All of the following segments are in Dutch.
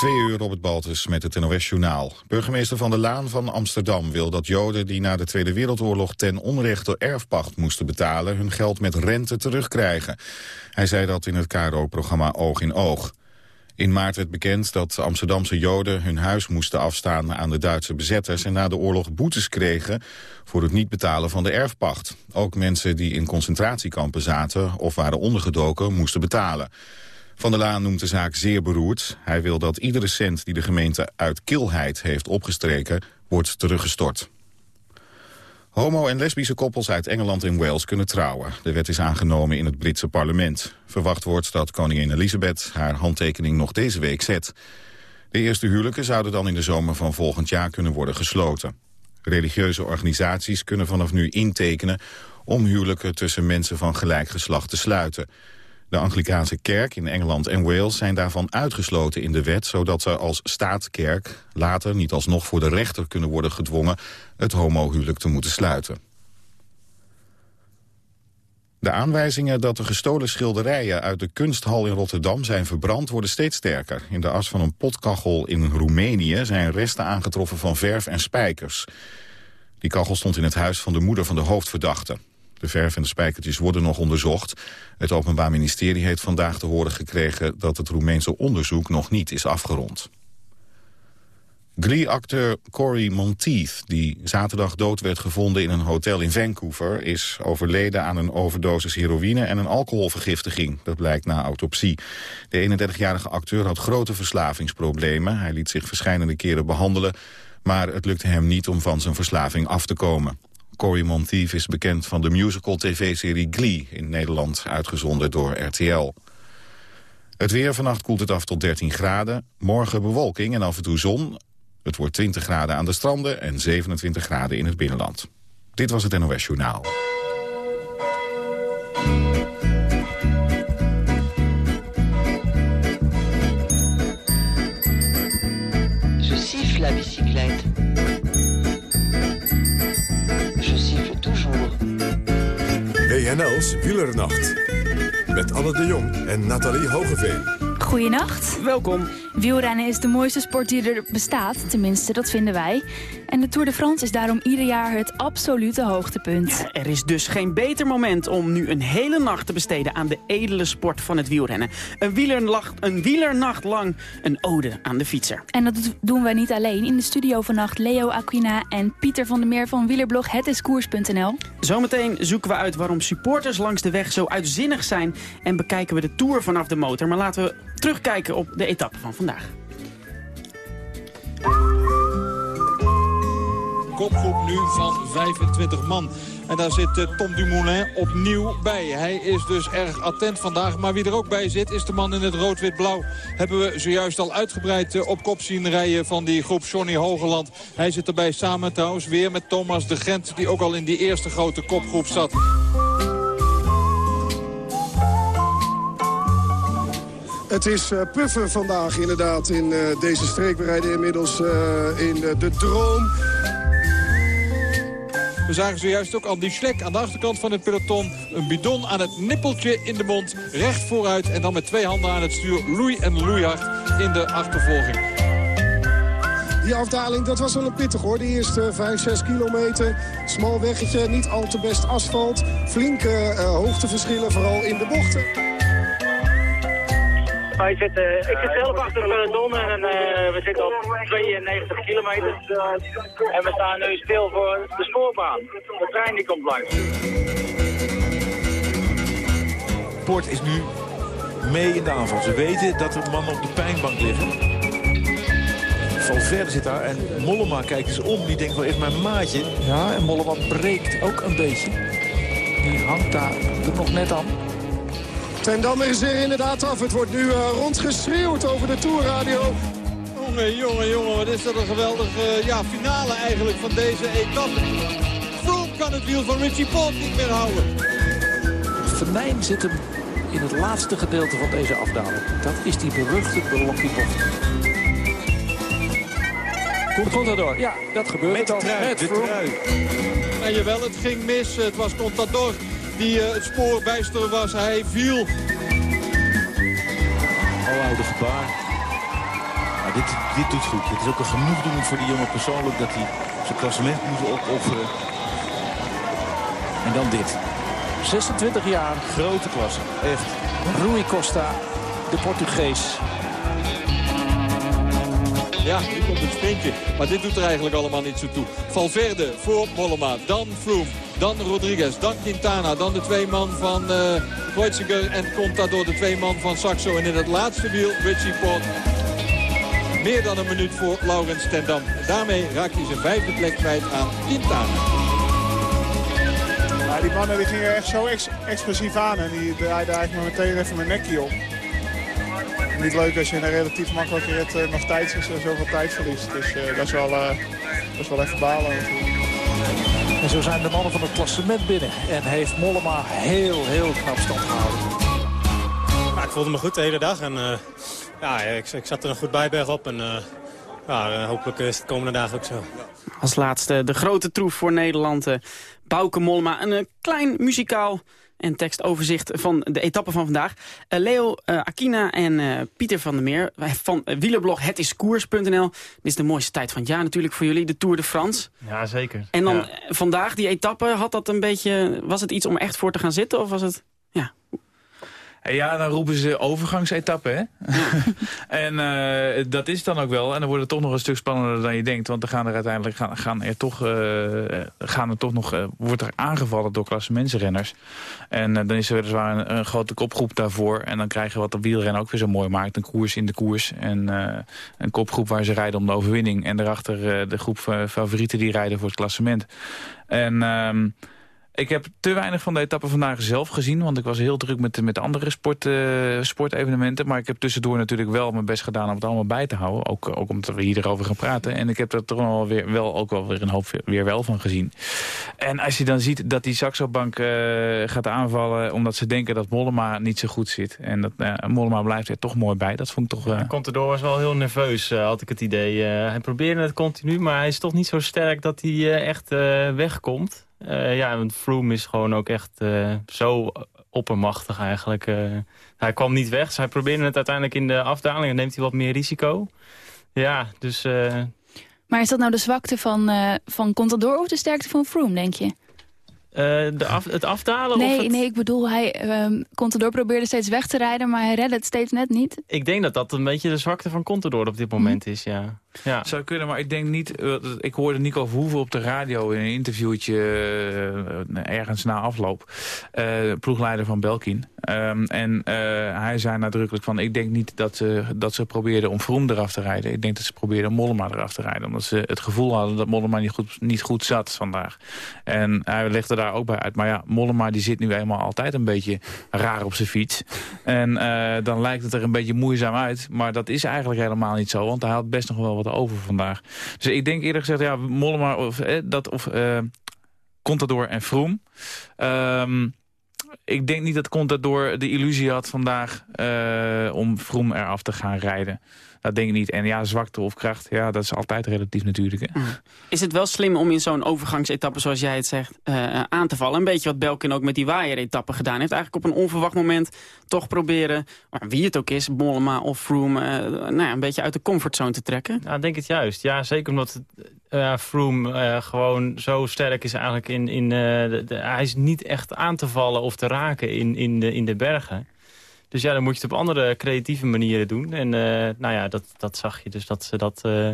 Twee uur het Baltus met het NOS-journaal. Burgemeester Van der Laan van Amsterdam wil dat Joden die na de Tweede Wereldoorlog ten onrechte erfpacht moesten betalen hun geld met rente terugkrijgen. Hij zei dat in het KRO-programma Oog in Oog. In maart werd bekend dat Amsterdamse Joden hun huis moesten afstaan aan de Duitse bezetters en na de oorlog boetes kregen voor het niet betalen van de erfpacht. Ook mensen die in concentratiekampen zaten of waren ondergedoken moesten betalen. Van der Laan noemt de zaak zeer beroerd. Hij wil dat iedere cent die de gemeente uit kilheid heeft opgestreken... wordt teruggestort. Homo- en lesbische koppels uit Engeland en Wales kunnen trouwen. De wet is aangenomen in het Britse parlement. Verwacht wordt dat koningin Elizabeth haar handtekening nog deze week zet. De eerste huwelijken zouden dan in de zomer van volgend jaar kunnen worden gesloten. Religieuze organisaties kunnen vanaf nu intekenen om huwelijken tussen mensen van gelijk geslacht te sluiten. De Anglikaanse kerk in Engeland en Wales zijn daarvan uitgesloten in de wet... zodat ze als staatskerk later niet alsnog voor de rechter kunnen worden gedwongen... het homohuwelijk te moeten sluiten. De aanwijzingen dat de gestolen schilderijen uit de kunsthal in Rotterdam zijn verbrand worden steeds sterker. In de as van een potkachel in Roemenië zijn resten aangetroffen van verf en spijkers. Die kachel stond in het huis van de moeder van de hoofdverdachte. De verf en de spijkertjes worden nog onderzocht. Het Openbaar Ministerie heeft vandaag te horen gekregen... dat het Roemeense onderzoek nog niet is afgerond. Glee-acteur Corey Monteith, die zaterdag dood werd gevonden in een hotel in Vancouver, is overleden aan een overdosis heroïne en een alcoholvergiftiging. Dat blijkt na autopsie. De 31-jarige acteur had grote verslavingsproblemen. Hij liet zich verschillende keren behandelen, maar het lukte hem niet om van zijn verslaving af te komen. Corey Monteith is bekend van de musical tv-serie Glee... in Nederland uitgezonden door RTL. Het weer vannacht koelt het af tot 13 graden. Morgen bewolking en af en toe zon. Het wordt 20 graden aan de stranden en 27 graden in het binnenland. Dit was het NOS Journaal. Je siffle la bicyclette. WNL's Wielernacht. Met Anne de Jong en Nathalie Hogeveen. Goedenacht. Welkom. Wielrennen is de mooiste sport die er bestaat, tenminste dat vinden wij. En de Tour de France is daarom ieder jaar het absolute hoogtepunt. Er is dus geen beter moment om nu een hele nacht te besteden aan de edele sport van het wielrennen. Een, wielernacht, een wielernacht lang een ode aan de fietser. En dat doen wij niet alleen. In de studio vannacht Leo Aquina en Pieter van der Meer van wielerblog hetiskoers.nl. Zometeen zoeken we uit waarom supporters langs de weg zo uitzinnig zijn en bekijken we de Tour vanaf de motor. Maar laten we terugkijken op de etappe van vandaag. kopgroep nu van 25 man. En daar zit uh, Tom Dumoulin opnieuw bij. Hij is dus erg attent vandaag. Maar wie er ook bij zit is de man in het rood-wit-blauw. Hebben we zojuist al uitgebreid uh, op kop zien rijden van die groep Johnny Hogeland. Hij zit erbij samen trouwens weer met Thomas de Gent. Die ook al in die eerste grote kopgroep zat. Het is uh, puffen vandaag inderdaad in uh, deze streek. We rijden inmiddels uh, in de Droom. We zagen zojuist ook al die Schlek aan de achterkant van het peloton. Een bidon aan het nippeltje in de mond. Recht vooruit en dan met twee handen aan het stuur. Loei en loeihard in de achtervolging. Die afdaling, dat was wel een pittig hoor. De eerste 5, 6 kilometer. Smal weggetje, niet al te best asfalt. Flinke hoogteverschillen, vooral in de bochten. Ik zit, uh, ik zit zelf achter de peloton en uh, we zitten op 92 kilometer. En we staan nu stil voor de spoorbaan. De trein die komt langs. Poort is nu mee in de aanval. Ze weten dat er mannen op de pijnbank liggen. Valverde zit daar en Mollema kijkt eens om. Die denkt wel even mijn maatje. Ja, en Mollema breekt ook een beetje. Die hangt daar er nog net aan. Ten Dam is er inderdaad af. Het wordt nu uh, rondgeschreeuwd over de Tourradio. Jongen, jongen, jongen. Wat is dat een geweldige uh, ja, finale eigenlijk van deze etappe. Froome kan het wiel van Richie Pont niet meer houden. Venijn zit hem in het laatste gedeelte van deze afdaling. Dat is die beruchte Belocchi-bocht. Komt Contador. Ja, dat gebeurt Met dan. Trui, Met de trui. En jawel, het ging mis. Het was Contador die uh, het spoor bijster was. Hij viel. Al oude gebaar. Maar dit, dit doet goed. Het is ook een genoegdoening voor die jongen persoonlijk dat hij zijn klassement moet opofferen. En dan dit. 26 jaar. Grote klasse, echt. Rui Costa, de Portugees. Ja, nu komt het sprintje. Maar dit doet er eigenlijk allemaal niet zo toe. Valverde voor Mollema. Dan Froome. Dan Rodriguez. Dan Quintana. Dan de twee man van uh, en Contador. De twee man van Saxo. En in het laatste wiel Richie Port. Meer dan een minuut voor Laurens Tendam. En daarmee raakt hij zijn vijfde plek kwijt aan Quintana. Ja, die mannen die gingen echt zo ex explosief aan. En die draaiden eigenlijk maar meteen even mijn nekje op niet leuk als je in een relatief makkelijke rit uh, nog tijd, zoveel tijd verliest. Dus uh, dat, is wel, dat is wel even balen En zo zijn de mannen van het klassement binnen. En heeft Mollema heel, heel knap stand gehouden. Ja, ik voelde me goed de hele dag. En ja, ik, ik, zat er nog goed bij bergop. En ja, hopelijk is het de komende dagen ook zo. Als laatste de grote troef voor Nederland. Bouke Mollema. Een klein muzikaal en tekstoverzicht van de etappe van vandaag. Uh, Leo, uh, Akina en uh, Pieter van der Meer van wielerblog hetiskoers.nl. Dit is de mooiste tijd van het jaar natuurlijk voor jullie, de Tour de France. Ja, zeker. En dan ja. vandaag, die etappe, had dat een beetje, was het iets om echt voor te gaan zitten? Of was het, ja... Ja, dan roepen ze overgangsetappe, hè? en uh, dat is dan ook wel. En dan wordt het toch nog een stuk spannender dan je denkt. Want dan gaan er uiteindelijk gaan, gaan er toch, uh, gaan er toch nog, uh, wordt er aangevallen door klassementsrenners. En dan is er weliswaar een, een, grote kopgroep daarvoor. En dan krijgen we wat de wielrennen ook weer zo mooi maakt. Een koers in de koers. En een kopgroep waar ze rijden om de overwinning. En daarachter de groep favorieten die rijden voor het klassement. En... Ik heb te weinig van de etappe vandaag zelf gezien. Want ik was heel druk met, met andere sport, uh, sportevenementen. Maar ik heb tussendoor natuurlijk wel mijn best gedaan om het allemaal bij te houden. Ook, ook omdat we hierover gaan praten. En ik heb er toch wel, wel ook wel weer een hoop weer wel van gezien. En als je dan ziet dat die Saxo-bank uh, gaat aanvallen... omdat ze denken dat Mollema niet zo goed zit. En dat uh, Mollema blijft er toch mooi bij. Dat vond ik toch... Contador was wel heel nerveus, had ik het idee. hij probeerde het continu, maar hij is toch niet zo sterk dat hij echt wegkomt. Uh, ja, want Froome is gewoon ook echt uh, zo oppermachtig eigenlijk. Uh, hij kwam niet weg, dus hij probeerde het uiteindelijk in de afdaling. En neemt hij wat meer risico. Ja, dus... Maar is dat nou de zwakte van, van Contador of de sterkte van Froome, denk je? de af, het afdalen? Nee, of het... nee, ik bedoel, hij um, Contador probeerde steeds weg te rijden, maar hij redde het steeds net niet. Ik denk dat dat een beetje de zwakte van Contador op dit moment is, ja. Ja. Zou kunnen, maar ik denk niet... Uh, ik hoorde Nico Verhoeven op de radio in een interviewtje uh, ergens na afloop. Ploegleider van Belkin. Um, en hij zei nadrukkelijk van... ik denk niet dat ze, dat ze probeerden om Vroom eraf te rijden. Ik denk dat ze probeerden Mollema eraf te rijden. Omdat ze het gevoel hadden dat Mollema niet goed, niet goed zat vandaag. En hij legde daar ook bij uit. Maar ja, Mollema die zit nu eenmaal altijd een beetje raar op zijn fiets. En dan lijkt het er een beetje moeizaam uit. Maar dat is eigenlijk helemaal niet zo. Want hij had best nog wel wat over vandaag. Dus ik denk eerder gezegd, ja, Mollema of, eh, dat, of uh, Contador en Vroom. Um, ik denk niet dat Contador de illusie had vandaag uh, om Vroom eraf te gaan rijden. Dat denk ik niet. En ja, zwakte of kracht, ja, dat is altijd relatief natuurlijk. Hè. Is het wel slim om in zo'n overgangsetappe, zoals jij het zegt, uh, aan te vallen? Een beetje wat Belkin ook met die waaier-etappe gedaan heeft. Eigenlijk op een onverwacht moment toch proberen, wie het ook is, Mollema of Froome, uh, nou ja, een beetje uit de comfortzone te trekken. Nou, ik denk het juist. Ja, zeker omdat uh, Froome gewoon zo sterk is eigenlijk in... in de, de, hij is niet echt aan te vallen of te raken in, in, de, in de bergen. Dus ja, dan moet je het op andere creatieve manieren doen. En uh, nou ja, dat, dat zag je dus dat ze dat... Uh,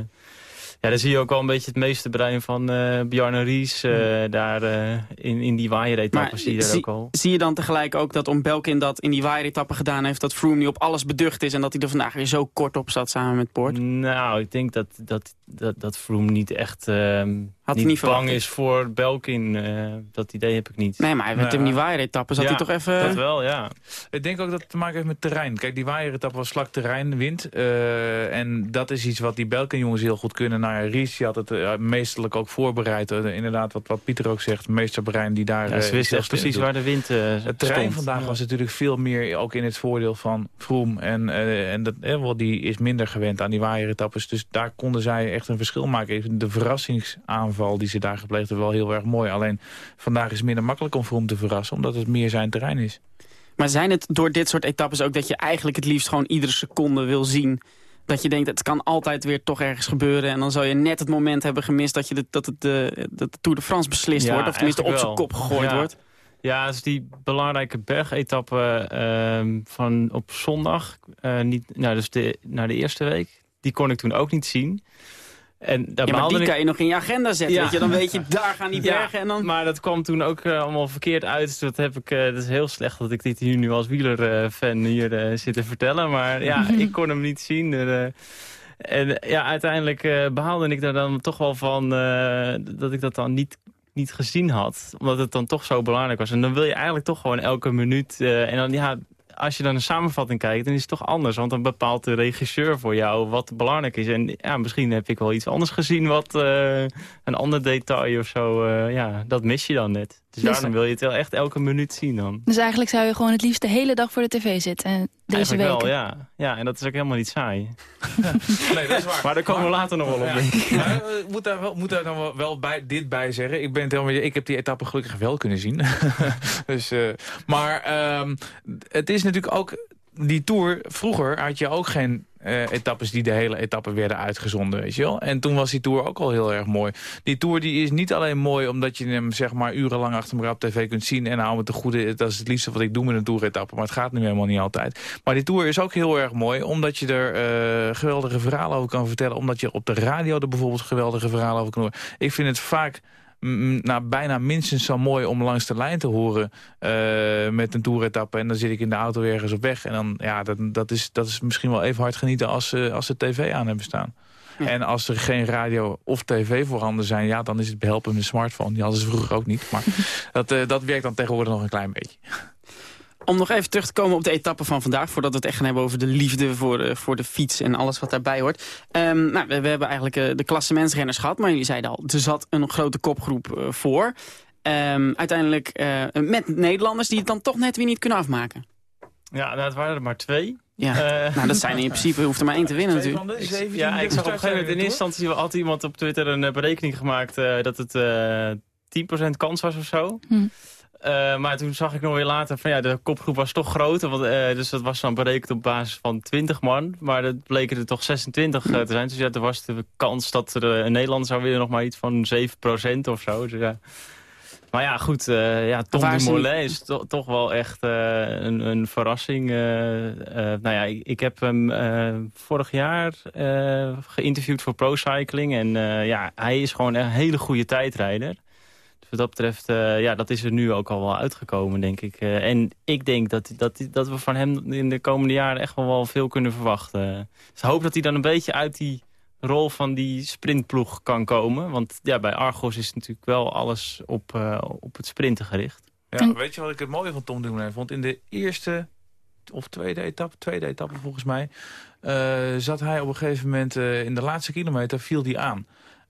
ja, dan zie je ook wel een beetje het meeste brein van uh, Bjarne Ries. Uh, daar uh, in, in die waaieretappen zie je daar ook al. Zie je dan tegelijk ook dat om Belkin dat in die waaieretappen gedaan heeft... dat Froome niet op alles beducht is en dat hij er vandaag weer zo kort op zat samen met Poort? Nou, ik denk dat, dat, dat, dat Froome niet echt... Ehm, had niet, niet bang is voor Belkin. Uh, dat idee heb ik niet. Nee, maar hij werd in die waaieretappe. Zat ja, hij toch even... dat wel, ja. Ik denk ook dat het te maken heeft met terrein. Kijk, die waaieretappe was vlak terrein, wind. Uh, en dat is iets wat die Belkin jongens heel goed kunnen. Nou, Ries had het uh, meestelijk ook voorbereid. inderdaad, wat, wat Pieter ook zegt. Meesterbrein die daar... Ja, ze wisten echt precies waar de wind Het terrein stond. vandaag ja. was natuurlijk veel meer ook in het voordeel van Vroom. En, en dat, wel, die is minder gewend aan die waaieretappes. Dus daar konden zij echt een verschil maken. De verrassingsaanval die ze daar gepleegd heeft wel heel erg mooi. Alleen vandaag is het minder makkelijk om voor hem te verrassen. Omdat het meer zijn terrein is. Maar zijn het door dit soort etappes ook dat je eigenlijk het liefst gewoon iedere seconde wil zien... Dat je denkt, het kan altijd weer toch ergens gebeuren. En dan zou je net het moment hebben gemist dat, je de, dat, het de, dat de Tour de France beslist wordt. Of tenminste op zijn kop gegooid wordt. Ja, dus die belangrijke bergetappe uh, van op zondag, uh, niet, nou, dus de, naar de eerste week, die kon ik toen ook niet zien. En ja, maar die kan je nog in je agenda zetten. Weet je? Dan weet je, daar gaan die bergen. en dan... Maar dat kwam toen ook uh, allemaal verkeerd uit. Dus dat, heb ik, uh, dat is heel slecht dat ik dit hier nu als wielerfan hier zit te vertellen. Maar ja, ik kon hem niet zien. en ja, uiteindelijk behaalde ik daar dan toch wel van dat ik dat dan niet niet gezien had. Omdat het dan toch zo belangrijk was. En dan wil je eigenlijk toch gewoon elke minuut... en dan, ja, als je dan een samenvatting kijkt, dan is het toch anders. Want dan bepaalt de regisseur voor jou wat belangrijk is. En ja, misschien heb ik wel iets anders gezien, wat uh, een ander detail of zo. Uh, ja, dat mis je dan net. Dus, daarom wil je het wel echt elke minuut zien dan. Dus eigenlijk zou je gewoon het liefst de hele dag voor de tv zitten en deze eigenlijk week. wel, ja. Ja, en dat is ook helemaal niet saai. nee, dat is waar. Maar daar komen we later nog wel op. Ja, moet daar, wel, moet daar dan wel, wel bij, dit bij zeggen. Ik, ben het helemaal, ik heb die etappe gelukkig wel kunnen zien. dus, uh, maar um, het is natuurlijk ook die Tour, vroeger had je ook geen uh, etappes die de hele etappe werden uitgezonden, weet je wel. En toen was die Tour ook al heel erg mooi. Die Tour die is niet alleen mooi omdat je hem zeg maar urenlang achter elkaar op tv kunt zien en hou met de goede, dat is het liefste wat ik doe met een Tour-etappe, maar het gaat nu helemaal niet altijd. Maar die Tour is ook heel erg mooi omdat je er uh, geweldige verhalen over kan vertellen, omdat je op de radio er bijvoorbeeld geweldige verhalen over kan horen. Ik vind het vaak nou, bijna minstens zo mooi om langs de lijn te horen uh, met een toeretappe. En dan zit ik in de auto ergens op weg. En dan, ja, dat, dat, is, dat is misschien wel even hard genieten als, uh, als de tv aan hebben staan. En als er geen radio of tv voorhanden zijn, ja, dan is het behelpen met een smartphone. Die hadden ze vroeger ook niet. Maar dat, uh, dat werkt dan tegenwoordig nog een klein beetje. Om nog even terug te komen op de etappe van vandaag... voordat we het echt gaan hebben over de liefde voor de, voor de fiets... en alles wat daarbij hoort. Um, nou, we, we, hebben eigenlijk uh, de klassementsrenners gehad... maar jullie zeiden al, er zat een grote kopgroep uh, voor. Um, uiteindelijk uh, met Nederlanders die het dan toch net weer niet kunnen afmaken. Ja, nou, het waren er maar twee. Ja, nou, dat zijn in principe, hoeft er maar één te winnen natuurlijk. ja, ik zag op een gegeven moment in eerste instantie... had iemand op Twitter een berekening gemaakt... dat het 10% kans was of zo... Hm. Uh, maar toen zag ik nog weer later van ja, de kopgroep was toch groter. Want, uh, dus dat was dan berekend op basis van 20 man. Maar dat bleken er toch 26 uh, te zijn. Dus ja, er was de kans dat er een Nederlander zou winnen nog maar iets van 7% of zo. Dus, ja. Maar ja, goed. ja, Tom Dumoulin is to toch wel echt een, een, verrassing. nou ja, ik, ik heb hem vorig jaar geïnterviewd voor Pro Cycling. En ja, hij is gewoon een hele goede tijdrijder. Dus wat dat betreft, uh, ja, dat is er nu ook al wel uitgekomen, denk ik. Uh, en ik denk dat, dat, dat we van hem in de komende jaren echt wel, wel veel kunnen verwachten. Dus ik hoop dat hij dan een beetje uit die rol van die sprintploeg kan komen. Want ja, bij Argos is natuurlijk wel alles op, uh, op het sprinten gericht. Ja, weet je wat ik het mooie van Tom Dumoulin vond? In de eerste of tweede etappe, tweede etappe volgens mij... zat hij op een gegeven moment in de laatste kilometer, viel die aan.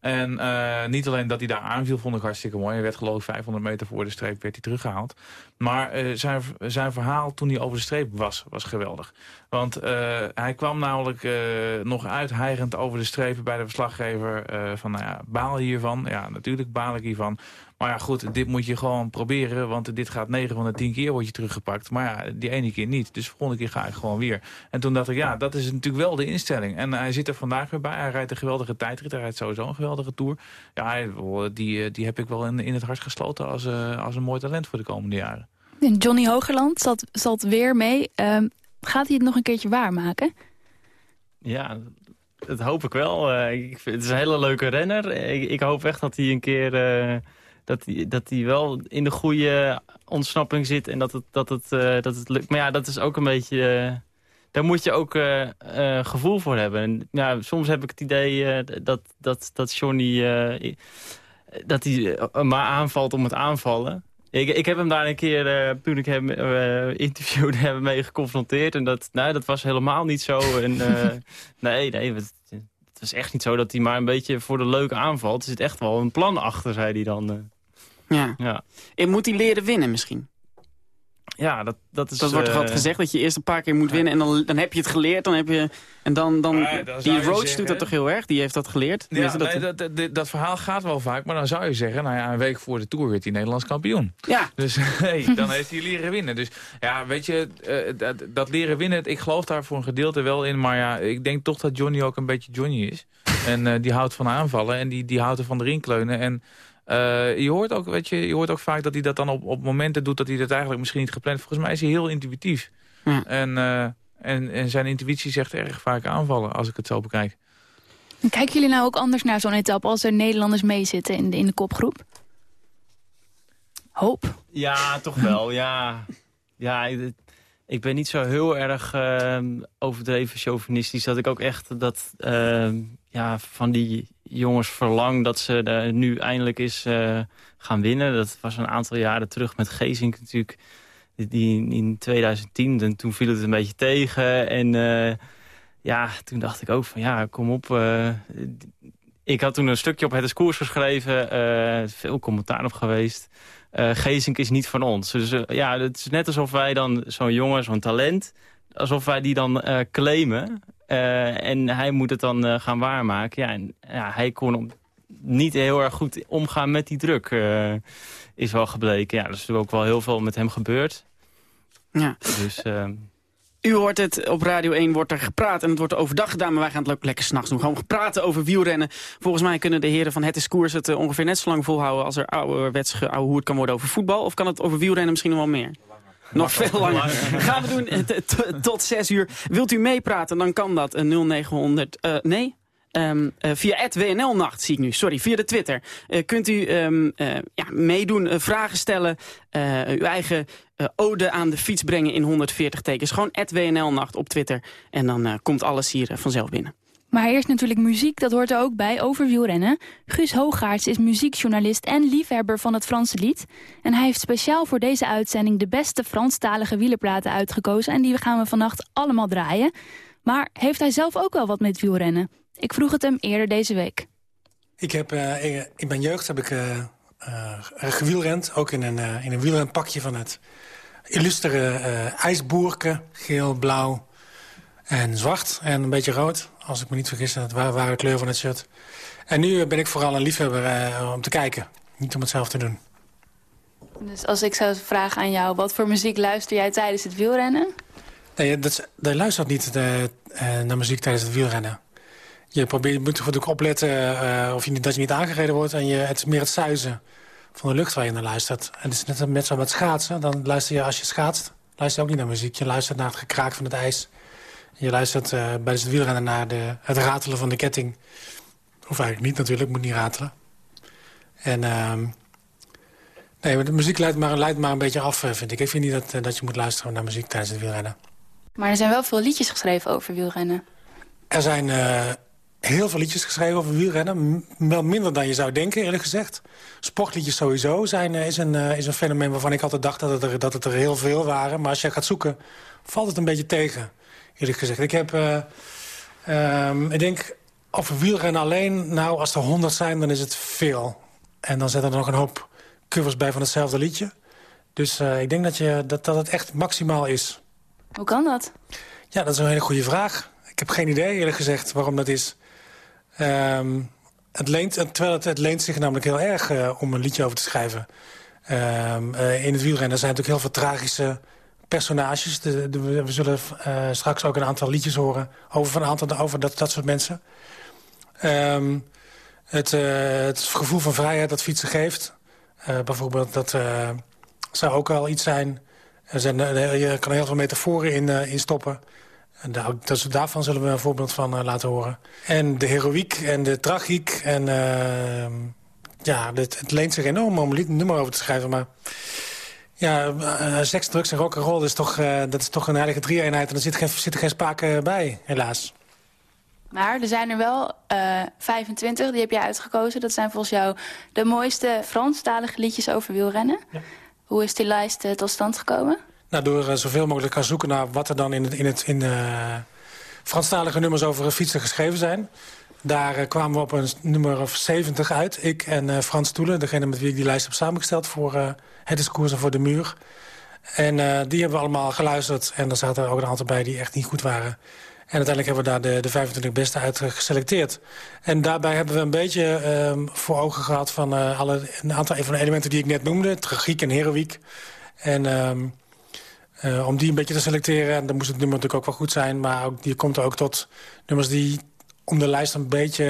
En uh, niet alleen dat hij daar aanviel, vond ik hartstikke mooi. Hij werd geloof ik 500 meter voor de streep werd hij teruggehaald. Maar uh, zijn, zijn verhaal toen hij over de streep was, was geweldig. Want uh, hij kwam namelijk nog uithijgend over de strepen bij de verslaggever. van, nou ja, baal hiervan? Ja, natuurlijk baal ik hiervan. Maar ja, goed, dit moet je gewoon proberen. Want dit gaat 9 van de 10 keer word je teruggepakt. Maar ja, die ene keer niet. Dus de volgende keer ga ik gewoon weer. En toen dacht ik, ja, dat is natuurlijk wel de instelling. En hij zit er vandaag weer bij. Hij rijdt een geweldige tijdrit. Hij rijdt sowieso een geweldige tour. Ja, hij, die, die heb ik wel in, in het hart gesloten als, uh, als een mooi talent voor de komende jaren. Johnny Hogerland zat, zat weer mee. Um, gaat hij het nog een keertje waarmaken? Ja, dat hoop ik wel. Uh, ik vind, het is een hele leuke renner. Ik, ik hoop echt dat hij een keer... Dat hij, dat wel in de goede ontsnapping zit en dat het, dat, het, uh, dat het lukt. Maar ja, dat is ook een beetje... daar moet je ook gevoel voor hebben. En, ja, soms heb ik het idee dat, dat, dat Johnny... dat hij maar aanvalt om het aanvallen. Ik, ik heb hem daar een keer, uh, toen ik hem uh, interviewde, hebben mee geconfronteerd. En dat, nou, dat was helemaal niet zo. En, uh, nee, nee, het, het, was echt niet zo dat hij maar een beetje voor de leuke aanvalt. Er zit echt wel een plan achter, zei hij dan. Ja. ja. En moet hij leren winnen misschien? ja, dat, dat is... Dat wordt toch uh, altijd gezegd, dat je eerst een paar keer moet winnen... en dan, dan heb je het geleerd, dan heb je... En dan, dan, Ja, die Roach zeggen- doet dat toch heel erg? Die heeft dat geleerd? Ja, nee, dat, dat, dat verhaal gaat wel vaak, maar dan zou je zeggen... nou ja, een week voor de Tour werd hij Nederlands kampioen. Ja. Dus hey, dan heeft hij leren winnen. Dus ja, weet je, eh, dat, dat leren winnen... ik geloof daar voor een gedeelte wel in... maar ja, ik denk toch dat Johnny ook een beetje Johnny is. En eh, die houdt van aanvallen en die, die houdt ervan erin kleunen. En eh, je, hoort ook, weet je, je hoort ook vaak dat hij dat dan op, op momenten doet... dat hij dat eigenlijk misschien niet gepland Volgens mij is hij heel intuïtief. Ja. En, eh, en, en zijn intuïtie zegt erg vaak aanvallen, als ik het zo bekijk. En Kijken jullie nou ook anders naar zo'n etappe als er Nederlanders meezitten in de, in de kopgroep? Hoop. Ja, toch wel, ja. Ja, ik ben niet zo heel erg eh, overdreven chauvinistisch... dat ik ook echt dat, eh, ja, van die jongens verlang dat ze er nu eindelijk eens eh, gaan winnen. Dat was een aantal jaren terug met Gezink natuurlijk... Die, in 2010, en toen viel het een beetje tegen. En uh, ja, toen dacht ik ook van ja, kom op. Uh, ik had toen een stukje op het koers geschreven. Uh, veel commentaar op geweest. Uh, Gezink is niet van ons. Dus uh, ja, het is net alsof wij dan zo'n jongen, zo'n talent... alsof wij die dan uh, claimen. en hij moet het dan gaan waarmaken. Ja, en ja, hij kon niet heel erg goed omgaan met die druk. is wel gebleken. Ja, er is ook wel heel veel met hem gebeurd. Ja. Dus... U hoort het, op Radio 1 wordt er gepraat en het wordt overdag gedaan... maar wij gaan het ook lekker s'nachts doen. Gewoon praten over wielrennen. Volgens mij kunnen de heren van Het is Koers het uh, ongeveer net zo lang volhouden... als er ouderwets geouwehoerd kan worden over voetbal. Of kan het over wielrennen misschien nog wel meer? Nog veel langer. Gaan we doen uh, tot 6 uur. Wilt u meepraten, dan kan dat. Uh, 0900... nee? Um, uh, via WNL-nacht, zie ik nu. Sorry, via de Twitter. Uh, kunt u um, uh, ja, meedoen, vragen stellen, uw eigen ode aan de fiets brengen in 140 tekens. Gewoon WNL-nacht op Twitter. En dan komt alles hier vanzelf binnen. Maar eerst natuurlijk muziek, dat hoort er ook bij, over wielrennen. Guus Hoogaerts is muziekjournalist en liefhebber van het Franse lied. En hij heeft speciaal voor deze uitzending de beste Franstalige wielerplaten uitgekozen. En die gaan we vannacht allemaal draaien. Maar heeft hij zelf ook wel wat met wielrennen? Ik vroeg het hem eerder deze week. Ik heb uh, in mijn jeugd heb ik uh, uh, gewielrend. Ook in een, in een wielrenpakje van het illustere ijsboerke. Geel, blauw en zwart. En een beetje rood, als ik me niet vergis. Dat waren, waren de kleur van het shirt. En nu ben ik vooral een liefhebber om te kijken. Niet om het zelf te doen. Dus als ik zou vragen aan jou... wat voor muziek luister jij tijdens het wielrennen? Nee, dat, dat luistert niet naar muziek tijdens het wielrennen. Je, probeert, moet natuurlijk opletten uh, of je, dat je niet aangereden wordt. En je, het is meer het suizen van de lucht waar je naar luistert. En het is net met zo met schaatsen. Dan luister je als je schaatst, luister je ook niet naar muziek. Je luistert naar het gekraak van het ijs. Je luistert uh, bij het wielrennen naar de, het ratelen van de ketting. Of eigenlijk niet natuurlijk, moet niet ratelen. En uh, nee, de muziek leidt maar, leidt maar een beetje af, vind ik. Ik vind niet dat, dat je moet luisteren naar muziek tijdens het wielrennen. Maar er zijn wel veel liedjes geschreven over wielrennen. Er zijn heel veel liedjes geschreven over wielrennen. Wel minder dan je zou denken, eerlijk gezegd. Sportliedjes sowieso zijn, uh, is, een, uh, is een fenomeen waarvan ik altijd dacht dat het, er, dat het er heel veel waren. Maar als je gaat zoeken, valt het een beetje tegen, eerlijk gezegd. Ik heb, um, ik denk, over wielrennen alleen, nou, als er honderd zijn, dan is het veel. En dan zetten er nog een hoop covers bij van hetzelfde liedje. Dus ik denk dat, je, dat, dat het echt maximaal is. Hoe kan dat? Ja, dat is een hele goede vraag. Ik heb geen idee, eerlijk gezegd, waarom dat is. Um, het leent, terwijl het, leent zich namelijk heel erg uh, om een liedje over te schrijven. Um, uh, in het wielrennen zijn natuurlijk heel veel tragische personages. We zullen uh, straks ook een aantal liedjes horen over, een aantal, over dat, dat soort mensen. Um, het, het gevoel van vrijheid dat fietsen geeft. bijvoorbeeld, dat zou ook wel iets zijn... Er zijn, je kan er heel veel metaforen in, in stoppen... En daar, dus daarvan zullen we een voorbeeld van uh, laten horen. En de heroïek en de tragiek. En uh, ja, het, het, leent zich enorm om een nummer over te schrijven. Maar ja, uh, seks, drugs en rock'n'roll is toch, dat is toch een heilige drie-eenheid. En er zit, geen, zit er geen sprake bij, helaas. Maar er zijn er wel 25, die heb jij uitgekozen. Dat zijn volgens jou de mooiste Franstalige liedjes over wielrennen. Ja. Hoe is die lijst tot stand gekomen? Nou, door uh, zoveel mogelijk gaan zoeken naar wat er dan in, het, in, het, in uh, Franstalige nummers over fietsen geschreven zijn. Daar kwamen we op een nummer of 70 uit. Ik en Frans Toelen, degene met wie ik die lijst heb samengesteld voor Het is en voor de muur. En die hebben we allemaal geluisterd. En er zaten er ook een aantal bij die echt niet goed waren. En uiteindelijk hebben we daar de, de 25 beste uit geselecteerd. En daarbij hebben we een beetje um, voor ogen gehad van alle, een aantal van de elementen die ik net noemde. Tragiek en heroïek. En um, uh, om die een beetje te selecteren, en dan moest het nummer natuurlijk ook wel goed zijn. Maar ook, die komt er ook tot nummers die om de lijst een beetje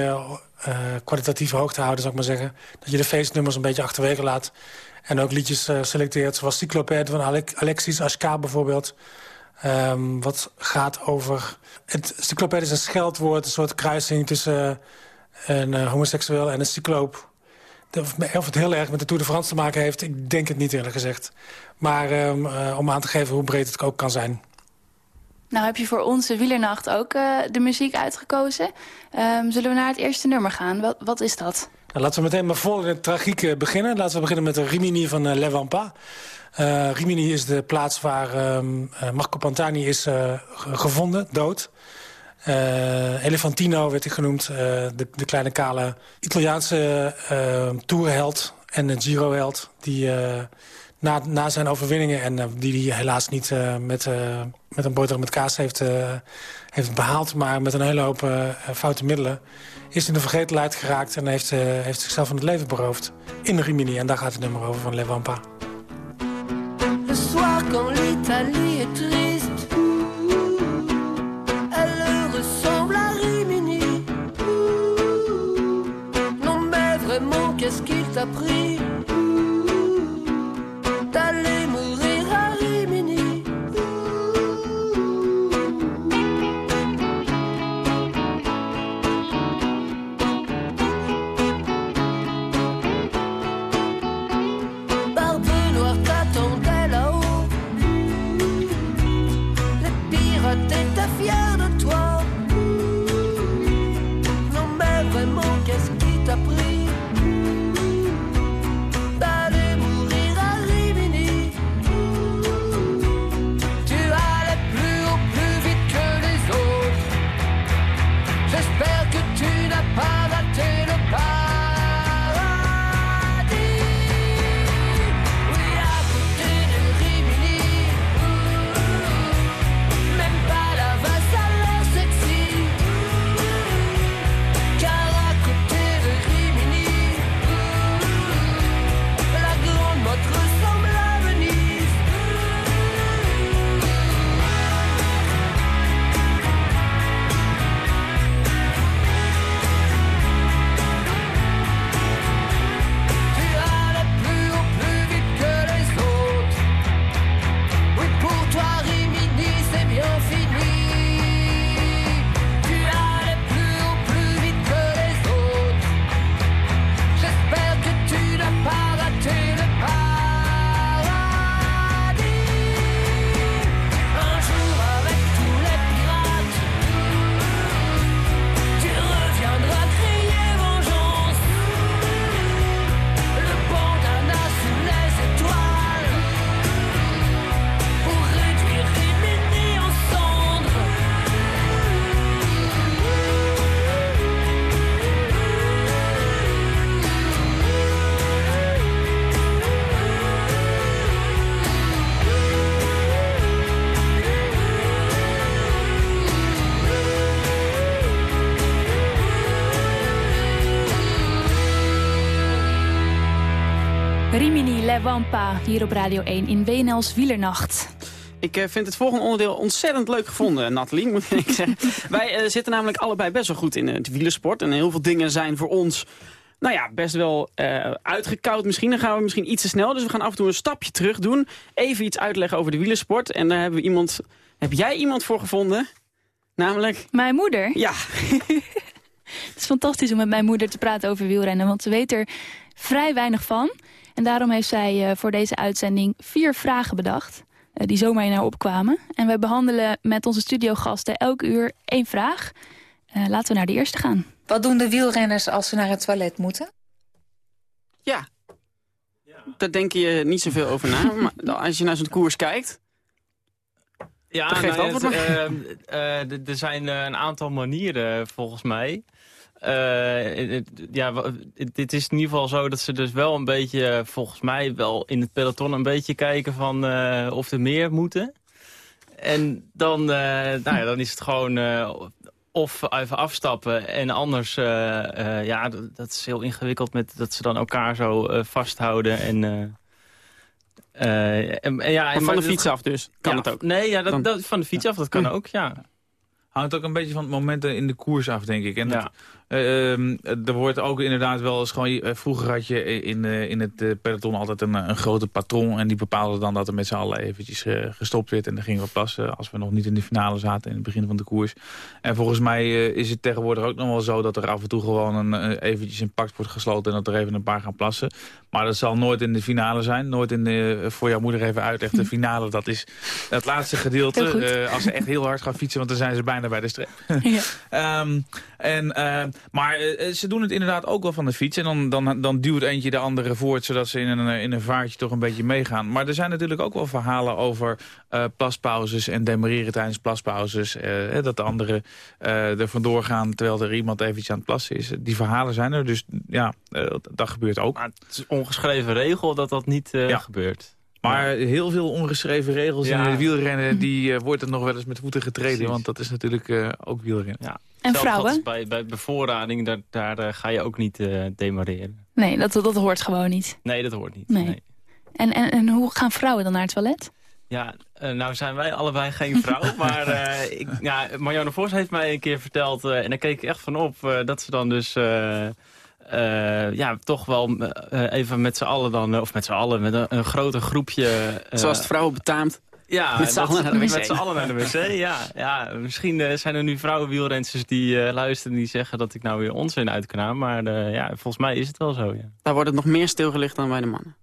uh, kwalitatief hoog te houden, zou ik maar zeggen. Dat je de feestnummers een beetje achterwege laat. En ook liedjes selecteert, zoals Cycloped van Alexis Ashka bijvoorbeeld. Um, wat gaat over... Het cycloped is een scheldwoord, een soort kruising tussen een homoseksueel en een cycloop. Of het heel erg met de Tour de France te maken heeft, ik denk het niet eerlijk gezegd. Maar um, uh, om aan te geven hoe breed het ook kan zijn. Nou heb je voor onze wielernacht ook de muziek uitgekozen. Um, zullen we naar het eerste nummer gaan? Wat, wat is dat? Nou, laten we meteen maar vol in het tragiek beginnen. Laten we beginnen met de Rimini van uh, Le Vampa. Uh, Rimini is de plaats waar um, Marco Pantani is gevonden, dood. Uh, Elefantino werd hij genoemd, de, de, kleine kale Italiaanse tourheld en Giro-held... die na, na zijn overwinningen, en die hij helaas niet met, met een boterham met kaas heeft, heeft behaald... maar met een hele hoop foute middelen, is in de vergetelheid geraakt... en heeft, heeft zichzelf van het leven beroofd in Rimini. En daar gaat het nummer over van Le Wampa, hier op Radio 1 in WNL's Wielernacht. Ik uh, vind het volgende onderdeel ontzettend leuk gevonden, Nathalie, moet ik zeggen. Wij uh, zitten namelijk allebei best wel goed in het wielersport. En heel veel dingen zijn voor ons, nou ja, best wel uh, uitgekoud misschien. Dan gaan we misschien iets te snel, dus we gaan af en toe een stapje terug doen. Even iets uitleggen over de wielersport. En daar hebben we iemand, heb jij iemand voor gevonden? Namelijk... Mijn moeder? Ja. het is fantastisch om met mijn moeder te praten over wielrennen, want ze weet er vrij weinig van... En daarom heeft zij uh, voor deze uitzending vier vragen bedacht. Uh, die zomaar in haar opkwamen. En we behandelen met onze studiogasten elk uur één vraag. Uh, laten we naar de eerste gaan. Wat doen de wielrenners als ze naar het toilet moeten? Ja, daar denk je niet zoveel over na. maar als je naar zo'n koers kijkt... Ja, nou, het, er zijn een aantal manieren volgens mij. Uh, ja, dit is in ieder geval zo dat ze dus wel een beetje, volgens mij wel in het peloton een beetje kijken van uh, of er meer moeten. En dan, uh, nou ja, dan is het gewoon of even afstappen en anders, ja, dat is heel ingewikkeld met dat ze dan elkaar zo vasthouden en... en, ja, en van de fiets af dus, kan het ook? Nee, ja, dat, dat, van de fiets af, dat kan ook, ja. Hangt ook een beetje van het momenten in de koers af, denk ik. En ja. Uh, er wordt ook inderdaad wel eens gewoon... Uh, vroeger had je in, uh, in het peloton altijd een, een grote patron... en die bepaalde dan dat er met z'n allen eventjes gestopt werd... en dan gingen we plassen als we nog niet in de finale zaten... in het begin van de koers. En volgens mij is het tegenwoordig ook nog wel zo... dat er af en toe gewoon een, eventjes een pact wordt gesloten... en dat er even een paar gaan plassen. Maar dat zal nooit in de finale zijn. Nooit in de, voor jouw moeder even uitleggen. De finale, dat is het laatste gedeelte. als ze echt heel hard gaan fietsen... want dan zijn ze bijna bij de streep. Ja. um, en... Maar eh, ze doen het inderdaad ook wel van de fiets. En dan, dan, dan duwt eentje de andere voort, zodat ze in een, in een vaartje toch een beetje meegaan. Maar er zijn natuurlijk ook wel verhalen over uh, plaspauzes en demareren tijdens plaspauzes. Uh, dat de anderen er vandoor gaan terwijl er iemand eventjes aan het plassen is. Die verhalen zijn er, dus ja, dat gebeurt ook. Maar het is ongeschreven regel dat dat niet ja. gebeurt. Maar heel veel ongeschreven regels in het wielrennen... die uh, wordt er nog wel eens met voeten getreden. Want dat is natuurlijk uh, ook wielrennen. Ja. En vrouwen? Bij, bij bevoorrading, daar, daar uh, ga je ook niet demareren. Nee, dat, dat hoort gewoon niet. Nee, dat hoort niet. Nee. nee. En, en, en hoe gaan vrouwen dan naar het toilet? Ja, nou zijn wij allebei geen vrouw. maar ik, ja, Marianne Vos heeft mij een keer verteld... en daar keek ik echt van op... dat ze dan dus uh, ja, toch wel uh, even met z'n allen dan, of met z'n allen, met een, een groter groepje. Uh, Zoals het vrouwen betaamt. Ja, met z'n allen naar de wc. Met z'n allen naar de wc, ja. ja misschien zijn er nu vrouwenwielrensters die luisteren en die zeggen dat ik nou weer onzin uitkraam. Maar ja, volgens mij is het wel zo, ja. Daar wordt het nog meer stilgelicht dan bij de mannen.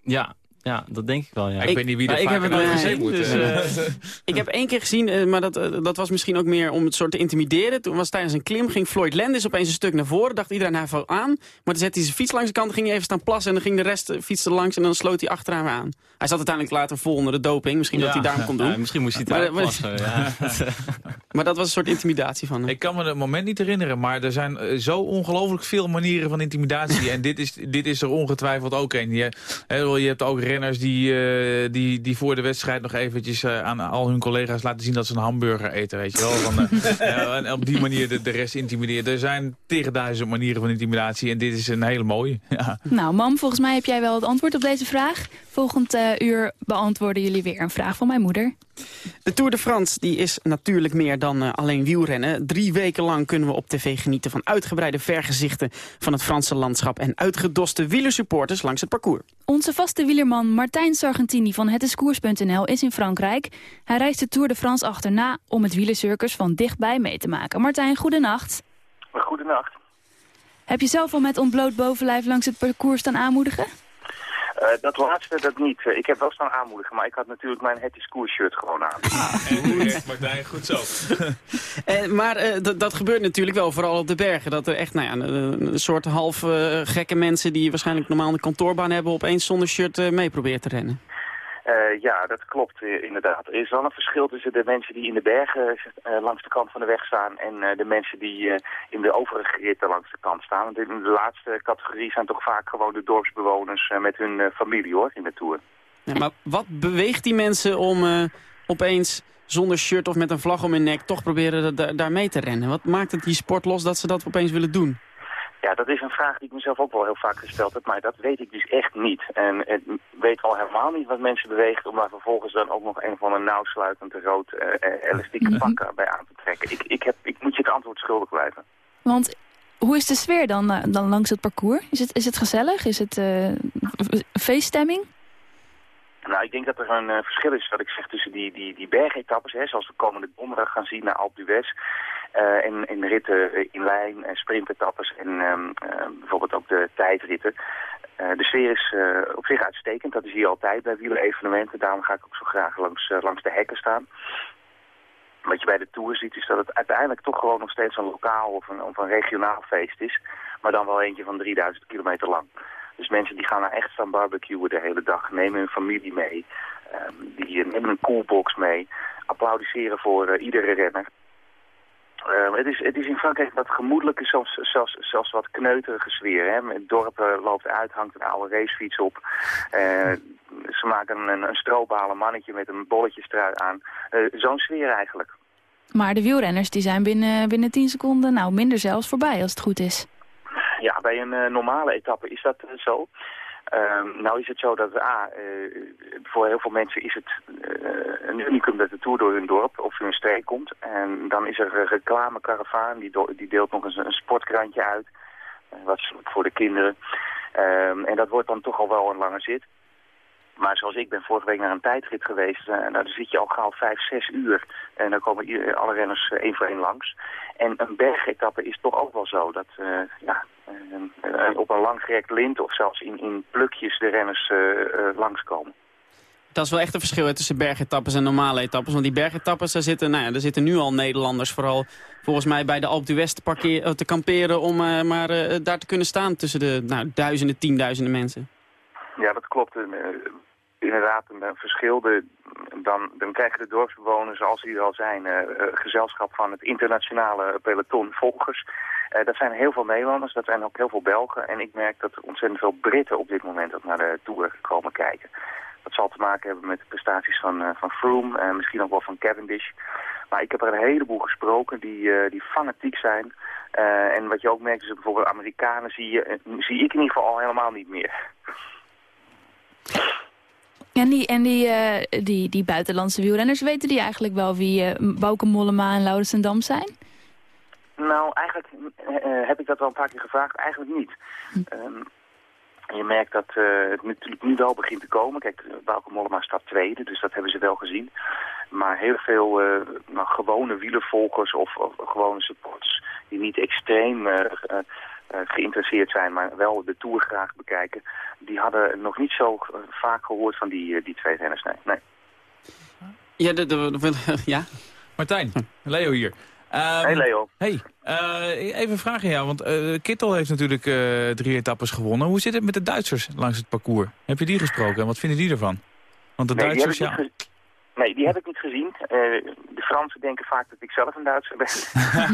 Ja, ja, dat denk ik wel, ja. Ik, weet niet wie er ik heb het nooit gezien. Moet, dus, uh, ik heb één keer gezien, uh, maar dat, uh, dat was misschien ook meer om het soort te intimideren. Toen was tijdens een klim, ging Floyd Landis opeens een stuk naar voren. Dacht iedereen hij aan. Maar toen zette hij zijn fiets langs de kant, ging hij even staan plassen. En dan ging de rest fietsen langs en dan sloot hij achteraan aan. Hij zat uiteindelijk later vol onder de doping. Misschien ja, dat hij daarom kon doen. Ja, misschien moest hij het maar, plassen, ja. maar dat was een soort intimidatie van hem. Ik kan me het moment niet herinneren, maar er zijn zo ongelooflijk veel manieren van intimidatie. en dit is, dit is er ongetwijfeld ook een. Je, je hebt ook renners die eh, die, die voor de wedstrijd nog eventjes uh, aan al hun collega's laten zien dat ze een hamburger eten, weet je wel. Van, uh, en op die manier de, de rest intimideren. Er zijn tegen duizend manieren van intimidatie en dit is een hele mooie. Ja. Nou, mam, volgens mij heb jij wel het antwoord op deze vraag. Volgend uur beantwoorden jullie weer een vraag van mijn moeder. De Tour de France die is natuurlijk meer dan uh, alleen wielrennen. Drie weken lang kunnen we op tv genieten van uitgebreide vergezichten van het Franse landschap en uitgedoste wielersupporters langs het parcours. Onze vaste wielerman Martijn Sargentini van hetiskoers.nl is in Frankrijk. Hij reist de Tour de France achterna om het wielercircus van dichtbij mee te maken. Martijn, goedenacht. Goedenacht. Heb je zelf al met ontbloot bovenlijf langs het parcours staan aanmoedigen? Uh, dat laatste, dat niet. Uh, ik heb wel staan aanmoedigen, maar ik had natuurlijk mijn Hetty School shirt gewoon aan. Ah, goed. Martijn, goed zo. uh, maar dat gebeurt natuurlijk wel, vooral op de bergen. Dat er echt nou ja, een, een soort half gekke mensen die waarschijnlijk normaal een kantoorbaan hebben... opeens zonder shirt mee proberen te rennen. Uh, ja, dat klopt uh, inderdaad. Er is wel een verschil tussen de mensen die in de bergen uh, langs de kant van de weg staan en de mensen die in de overige ritten langs de kant staan. Want in de laatste categorie zijn toch vaak gewoon de dorpsbewoners met hun familie hoor, in de Tour. Ja, maar wat beweegt die mensen om opeens zonder shirt of met een vlag om hun nek toch proberen daar mee te rennen? Wat maakt het die sport los dat ze dat opeens willen doen? Ja, dat is een vraag die ik mezelf ook wel heel vaak gesteld heb, maar dat weet ik dus echt niet. En ik weet al helemaal niet wat mensen beweegt om daar vervolgens dan ook nog een van een nauwsluitend rood uh, elastieke mhm. pak bij aan te trekken. Ik, ik, heb, ik moet je het antwoord schuldig blijven. Want hoe is de sfeer dan, dan langs het parcours? Is het, is het gezellig? Is het uh, feeststemming? Nou, ik denk dat er een uh, verschil is, wat ik zeg, tussen die, die, die bergetappes, hè, zoals we komende donderdag gaan zien naar Alpe d'Huez. Uh, en, en ritten in lijn, en sprintetappes en um, uh, bijvoorbeeld ook de tijdritten. Uh, de sfeer is op zich uitstekend, dat is hier altijd bij wielerevenementen. Daarom ga ik ook zo graag langs, langs de hekken staan. Wat je bij de Tour ziet is dat het uiteindelijk toch gewoon nog steeds een lokaal of een, of een regionaal feest is. Maar dan wel eentje van 3000 kilometer lang. Dus mensen die gaan naar echt staan barbecuen de hele dag, nemen hun familie mee. Um, die nemen een coolbox mee, applaudisseren voor iedere renner. het, is, het is in Frankrijk wat gemoedelijke, zelfs, zelfs, zelfs wat kneuterige sfeer. Hè? Het dorp loopt uit, hangt een oude racefiets op. ze maken een, een mannetje met een bolletjestrui aan. Zo'n sfeer eigenlijk. Maar de wielrenners die zijn binnen, binnen 10 seconden, nou minder zelfs, voorbij als het goed is. Ja, bij een normale etappe is dat zo. Um, nou is het zo dat A, uh, voor heel veel mensen is het een unicum dat de Tour door hun dorp of hun streek komt. En dan is er een reclamekaravaan, die, die deelt nog eens een sportkrantje uit. Uh, wat voor de kinderen. Um, en dat wordt dan toch al wel een lange zit. Maar zoals ik ben vorige week naar een tijdrit geweest, uh, nou, dan zit je al gauw vijf, zes uur. En dan komen alle renners één voor één langs. En een bergetappe is toch ook wel zo dat uh, ja, uh, op een langgerekt lint of zelfs in, in plukjes de renners langskomen. Dat is wel echt een verschil tussen bergetappes en normale etappes. Want die bergetappes, daar zitten, nou ja, daar zitten nu al Nederlanders vooral volgens mij bij de Alpe d'Huez te, te kamperen om maar daar te kunnen staan tussen de nou, duizenden, tienduizenden mensen. Ja, dat klopt inderdaad een verschil. De, dan, dan krijgen de dorpsbewoners, als die er al zijn, uh, gezelschap van het internationale peloton volgers. Uh, dat zijn heel veel Nederlanders, dat zijn ook heel veel Belgen. En ik merk dat ontzettend veel Britten op dit moment ook naar de Tour komen kijken. Dat zal te maken hebben met de prestaties van, van Froome en misschien ook wel van Cavendish. Maar ik heb er een heleboel gesproken die, die fanatiek zijn. en wat je ook merkt is dat bijvoorbeeld Amerikanen zie, je, zie ik in ieder geval al helemaal niet meer. En die, en die, uh, die, die buitenlandse wielrenners, weten die eigenlijk wel wie uh, Bouke Mollema en Laurens Dam zijn? Nou, eigenlijk uh, heb ik dat wel een paar keer gevraagd. Eigenlijk niet. Hm. Um, je merkt dat het natuurlijk nu wel begint te komen. Kijk, Bauke Mollema staat tweede, dus dat hebben ze wel gezien. Maar heel veel nou, gewone wielervolgers of, of, gewone supporters die niet extreem uh, geïnteresseerd zijn, maar wel de Tour graag bekijken, die hadden nog niet zo eh, vaak gehoord van die, eh, die twee renners. Nee. nee. Ja, de, de, ja, Martijn, Leo hier. Um, hey Leo. Hey, uh, even vragen jou, want uh, Kittel heeft natuurlijk uh, drie etappes gewonnen. Hoe zit het met de Duitsers langs het parcours? Heb je die gesproken en wat vinden die ervan? Want de nee, Duitsers, ja... Nee, die heb ik niet gezien. Uh, de Fransen denken vaak dat ik zelf een Duitser ben.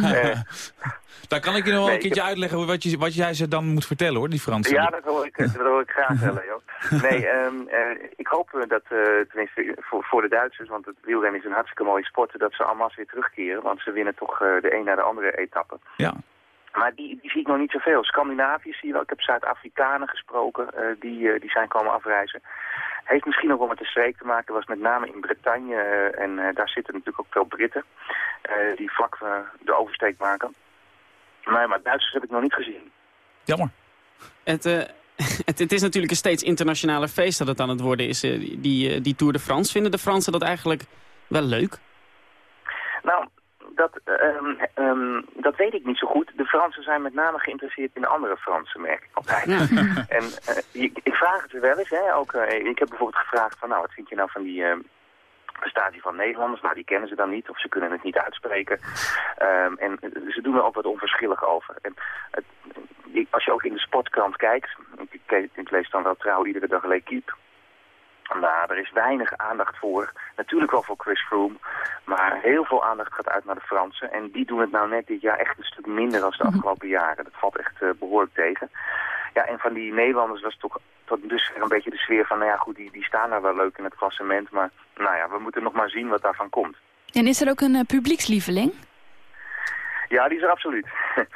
uh, Daar kan ik je nog wel een keertje uitleggen wat, je, wat jij ze dan moet vertellen, hoor, die Fransen. Ja, dat wil ik, dat wil ik graag, Leo. Nee, um, uh, ik hoop dat, tenminste voor, voor de Duitsers, want het wielrennen is een hartstikke mooie sport, dat ze allemaal weer terugkeren, want ze winnen toch de een naar de andere etappe. Ja. Maar die, die zie ik nog niet zoveel. Scandinavië zie je wel. Ik heb Zuid-Afrikanen gesproken, die, die zijn komen afreizen. Heeft misschien ook wel met de streek te maken. was met name in Bretagne. Eh, en eh, daar zitten natuurlijk ook veel Britten. Eh, die vlak de oversteek maken. Nee, maar Duitsers heb ik nog niet gezien. Jammer. Het, het, het, is natuurlijk een steeds internationaler feest dat het aan het worden is. die, die Tour de France. Vinden de Fransen dat eigenlijk wel leuk? Nou, dat, um, um, dat weet ik niet zo goed. De Fransen zijn met name geïnteresseerd in andere Fransen, merk ik altijd. en uh, ik, ik, vraag het er wel eens. Hè, ook, uh, ik heb bijvoorbeeld gevraagd van, nou, wat vind je nou van die... Uh, prestatie van Nederlanders, nou die kennen ze dan niet of ze kunnen het niet uitspreken. Um, en ze doen er ook wat onverschillig over. En het, als je ook in de sportkrant kijkt, ik, ik lees dan wel trouw iedere dag L'Equipe, nou, er is weinig aandacht voor. Natuurlijk wel voor Chris Froome. Maar heel veel aandacht gaat uit naar de Fransen. En die doen het nou net dit jaar echt een stuk minder dan de mhm. afgelopen jaren. Dat valt echt uh, behoorlijk tegen. Ja, en van die Nederlanders was toch tot dus een beetje de sfeer van... nou ja, goed, die, die staan daar wel leuk in het klassement. Maar nou ja, we moeten nog maar zien wat daarvan komt. En is er ook een uh, publiekslieveling? Ja, die is er absoluut. uh,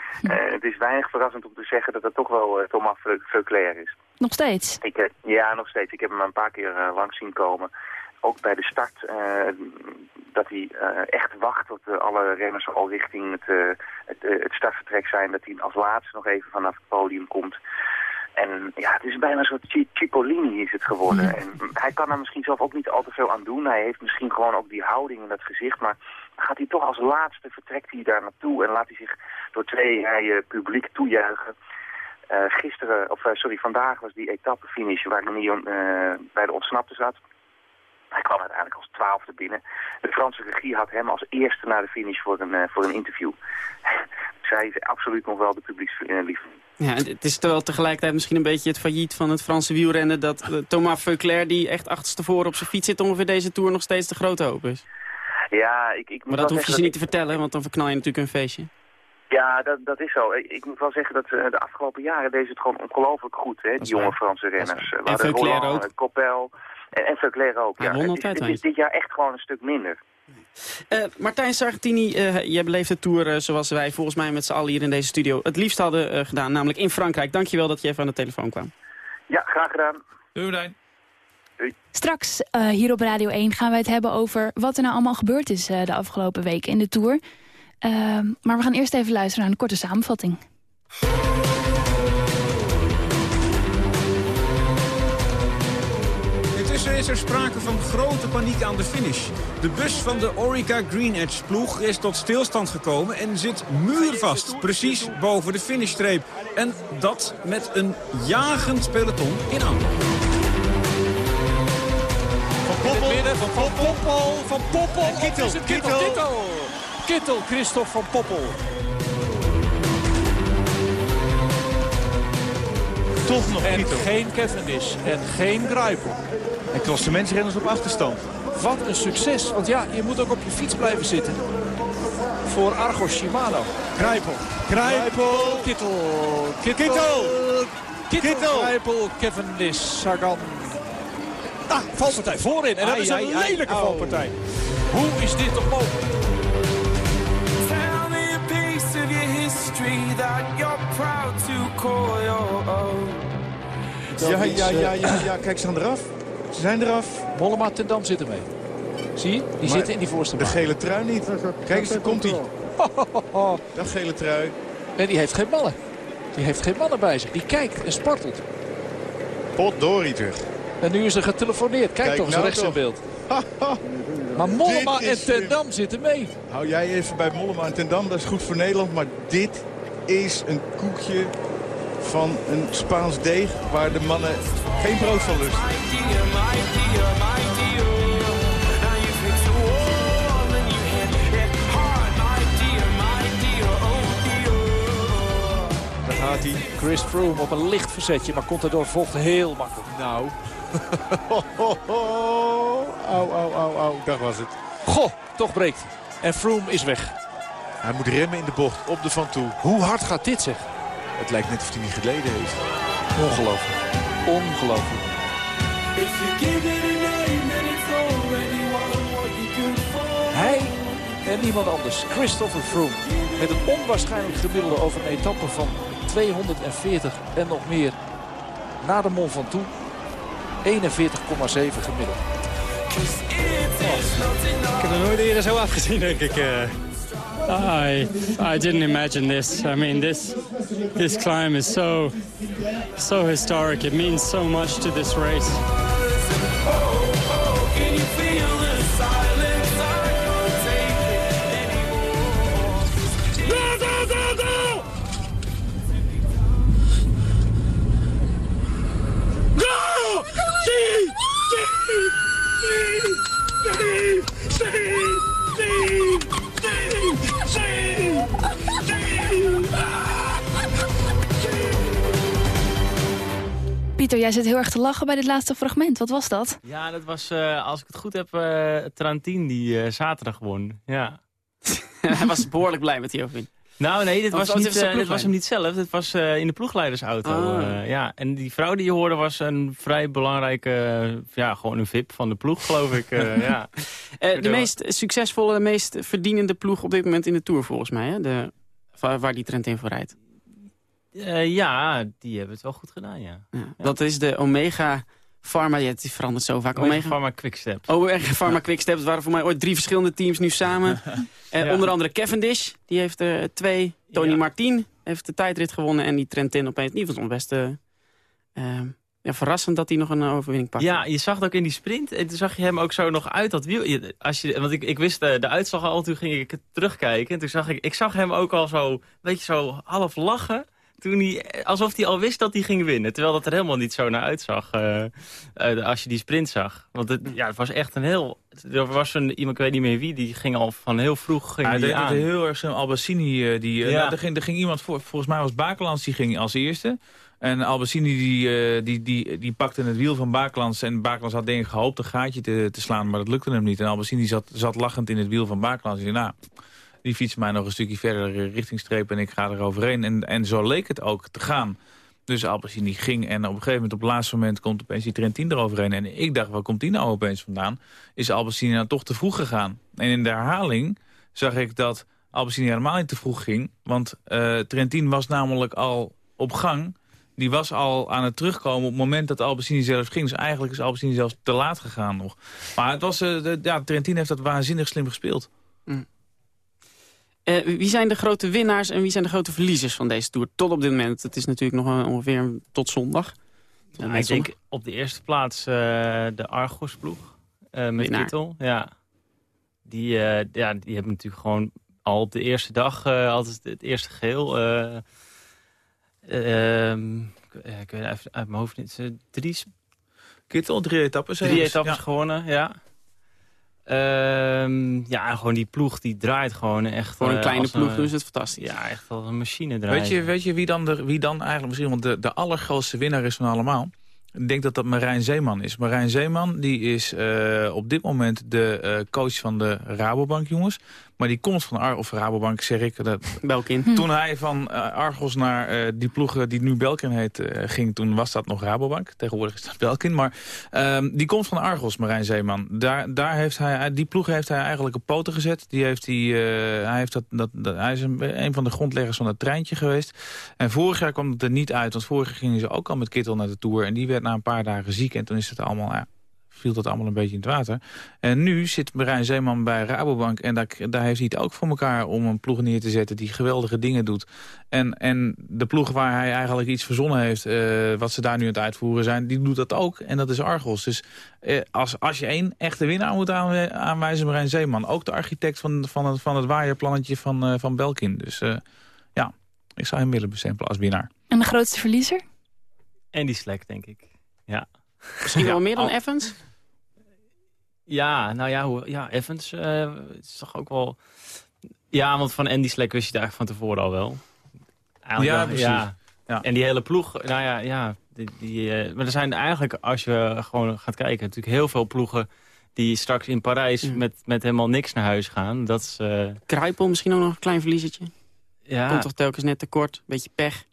het is weinig verrassend om te zeggen dat het toch wel Thomas Veuclair is. Nog steeds? Ik, ja, nog steeds. Ik heb hem een paar keer langs zien komen. Ook bij de start, dat hij echt wacht tot alle renners al richting het, het, het, startvertrek zijn. Dat hij als laatste nog even vanaf het podium komt. En ja, het is bijna een soort Cipollini is het geworden. En hij kan er misschien zelf ook niet al te veel aan doen. Hij heeft misschien gewoon ook die houding in dat gezicht. Maar gaat hij toch als laatste, vertrekt hij daar naartoe en laat hij zich door twee rijen publiek toejuichen. Uh, gisteren, of uh, sorry, vandaag was die etappefinish waar hij uh, bij de ontsnapte zat. Hij kwam uiteindelijk als twaalfde binnen. De Franse regie had hem als eerste naar de finish voor een, voor een interview. Zij is absoluut nog wel de publieksliefde. Ja, het is wel tegelijkertijd misschien een beetje het failliet van het Franse wielrennen... dat Thomas Veuclair, die echt achterstevoren op zijn fiets zit... ongeveer deze Tour nog steeds de grote hoop is. Ja, ik, ik maar dat hoef je ze niet te vertellen, want dan verknal je natuurlijk een feestje. Ja, dat, dat is zo. Ik, moet wel zeggen dat uh, de afgelopen jaren deze het gewoon ongelooflijk goed, hè, die jonge Franse renners. Uh, en Veuclair ook. Coppel en, en Veuclair ook, ja. Het is, het is dit jaar echt gewoon een stuk minder. Uh, Martijn Sargentini, uh, jij beleeft de Tour uh, zoals wij volgens mij met z'n allen hier in deze studio het liefst hadden gedaan. Namelijk in Frankrijk. Dankjewel dat je even aan de telefoon kwam. Ja, graag gedaan. Doei Martijn. Straks hier op Radio 1 gaan wij het hebben over wat er nou allemaal gebeurd is de afgelopen weken in de Tour. Ehm, maar we gaan eerst even luisteren naar een korte samenvatting. Intussen is er sprake van grote paniek aan de finish. De bus van de Orica Green Edge ploeg is tot stilstand gekomen en zit muurvast, precies boven de finishstreep. En dat met een jagend peloton in aantocht. Van Poppel, van Poppel, van Poppel, Kittel, Kittel, Kittel. Christophe van Poppel. Toch nog En Kittel. geen Cavendish en geen Grijpel. En klassementsrenners op achterstand. Wat een succes, want ja, je moet ook op je fiets blijven zitten. Voor Argos Shimano. Grijpel. Grijpel. Kittel. Kittel. Kittel. Kittel. Grijpel, Cavendish, Sagan. Ah, valpartij voorin. En dat Ai, is een ai, ai, lelijke au. valpartij. Hoe is dit toch mogelijk? Your own. Ja, ja, ja, ja, ja, kijk, ze gaan eraf. Ze zijn eraf. Mollema ten Dam zit ermee. Zie je? Die Maar zitten in die voorste De baan. gele trui niet. Kijk eens, daar komt hij. Dat gele trui. En die heeft geen mannen. Die heeft geen mannen bij zich. Die kijkt en spartelt. Potdorie terug. En nu is er getelefoneerd. Kijk, Kijk toch eens nou rechts in toch. beeld. Maar Mollema en ten Dam zitten mee. Hou jij even bij Mollema en Ten Dam. Dat is goed voor Nederland. Maar dit is een koekje van een Spaans deeg... waar de mannen geen brood van lusten. Daar gaat hij. Chris Froome op een licht verzetje. Maar Contador volgt heel makkelijk. Nou. Au, au, au, au. Dat was het. Goh, toch breekt. En Froome is weg. Hij moet remmen in de bocht op de van toe. Hoe hard gaat dit zeg? Het lijkt net of hij niet geleden heeft. Ongelooflijk. Ongelooflijk. Hij en niemand anders. Christopher Froome. Met een onwaarschijnlijk gemiddelde over een etappe van 240 en nog meer. Na de Mont Ventoux 41,7 gemiddeld. Ik heb er nooit eerder zo afgezien, denk ik. I I didn't imagine this. I mean, this this climb is so so historic. It means so much to this race. Pieter, jij zit heel erg te lachen bij dit laatste fragment. Wat was dat? Ja, dat was, eh, als ik het goed heb, eh Trantin die eh, zaterdag won. Ja. Hij was behoorlijk blij met die overwinning. Nou nee, dit was, het niet, dit was hem niet zelf. Dit was eh, in de ploegleidersauto. Ah. eh, ja. En die vrouw die je hoorde was een vrij belangrijke, ja, gewoon een VIP van de ploeg, geloof ik. eh, ja. Eh, de meest succesvolle, de meest verdienende ploeg op dit moment in de Tour volgens mij. Hè? De, waar, waar die Trentin voor rijdt. Eh, ja, die hebben het wel goed gedaan, ja. Ja, Dat is de Omega Pharma. Ja, het verandert zo vaak. Omega Pharma Quickstep. Omega Pharma Quickstep. Het waren voor mij ooit drie verschillende teams nu samen. Eh, Ja. Onder andere Cavendish. Die heeft er twee. Tony Martin heeft de tijdrit gewonnen. En die Trentin opeens. Die was nog best eh, eh, ja, verrassend dat hij nog een eh, overwinning pakte. Ja, je zag het ook in die sprint. En toen zag je hem ook zo nog uit dat wiel. Als je, want ik, ik wist de, de uitslag al, toen ging ik het terugkijken. En toen zag ik, ik zag hem ook al zo, weet je, zo half lachen. Toen hij, alsof hij al wist dat hij ging winnen. Terwijl dat er helemaal niet zo naar uitzag uh, uh, als je die sprint zag. Want het, ja, het was echt een heel... Er was een, iemand, ik weet niet meer wie, die ging al van heel vroeg ging ja, die aan. heel erg zo'n Albassini. Die, Ja. nou, er, ging, er ging iemand voor, volgens mij was Bakelands, die ging als eerste. En Albassini die, eh, die, die, die pakte het wiel van Bakelands. En Bakelands had denk ik gehoopt een gaatje te, te slaan, maar dat lukte hem niet. En Albassini zat, zat lachend in het wiel van Bakelands. En zei, nou, die fietst mij nog een stukje verder richting streep en ik ga er overheen. En, en zo leek het ook te gaan. Dus Alpecin ging en op een gegeven moment op het laatste moment komt opeens die Trentin eroverheen. En ik dacht, waar komt die nou opeens vandaan? Is Alpecin nou toch te vroeg gegaan? En in de herhaling zag ik dat Alpecin helemaal niet te vroeg ging. Want uh, Trentin was namelijk al op gang. Die was al aan het terugkomen op het moment dat Alpecin zelf ging. Dus eigenlijk is Alpecin zelfs te laat gegaan nog. Maar het was, uh, ja, Trentin heeft dat waanzinnig slim gespeeld. Mm. Uh, wie zijn de grote winnaars en wie zijn de grote verliezers van deze Tour? Tot op dit moment. Het is natuurlijk nog ongeveer tot zondag. Ja, ik denk op de eerste plaats uh, de Argos-ploeg. Uh, met Winnaar. Kittel. Ja. Die, ja, die hebben natuurlijk gewoon al op de eerste dag altijd het eerste geel. ehm, ik weet even uit mijn hoofd niet. Drie, Kittel, drie etappes. Drie etappes ja. gewonnen, ja. Um, ja, gewoon die ploeg die draait gewoon echt. Voor een uh, kleine ploeg een, dus het fantastisch. Ja, echt als een machine draaien. Weet je, weet je wie, dan de, wie dan eigenlijk misschien, want de, de allergrootste winnaar is van allemaal. Ik denk dat dat Marijn Zeeman is. Marijn Zeeman die is uh, op dit moment de uh, coach van de Rabobank, jongens. Maar die komt van Ar of Rabobank, zeg ik. Dat, Belkin. Hm. Toen hij van uh, Argos naar die ploeg die nu Belkin heet ging, toen was dat nog Rabobank. Tegenwoordig is dat Belkin. Maar ehm, die komt van Argos, Marijn Zeeman. Daar, daar heeft hij, die ploeg heeft hij eigenlijk op poten gezet. Die heeft die, hij, heeft dat, dat, dat, hij is een, een van de grondleggers van het treintje geweest. En vorig jaar kwam het er niet uit. Want vorig jaar gingen ze ook al met Kittel naar de Tour. En die werd na een paar dagen ziek. En toen is het allemaal... Viel dat allemaal een beetje in het water. En nu zit Marijn Zeeman bij Rabobank... en daar, daar heeft hij het ook voor elkaar om een ploeg neer te zetten... die geweldige dingen doet. En, en de ploeg waar hij eigenlijk iets verzonnen heeft... Uh, wat ze daar nu aan het uitvoeren zijn, die doet dat ook. En dat is Argos. Dus uh, als, als je één echte winnaar moet aanwijzen, Marijn Zeeman. Ook de architect van, van, het, van het waaierplannetje van, uh, van Belkin. Dus ja, ik zou hem willen bestempelen als winnaar. En de grootste verliezer? En die Slack, denk ik. Ja. Misschien wel meer dan Evans? Ja, nou ja, hoe, ja Evans uh, is toch ook wel... Ja, want van Andy Slack wist je het eigenlijk van tevoren al wel. Eigenlijk ja, precies. Ja. Ja. En die hele ploeg, nou ja, ja die, die, uh, maar er zijn eigenlijk, als je gewoon gaat kijken... natuurlijk heel veel ploegen die straks in Parijs ja. met, met helemaal niks naar huis gaan. Dat is, uh... Kruipel misschien ook nog een klein verliesertje. Ja. Komt toch telkens net tekort, beetje pech.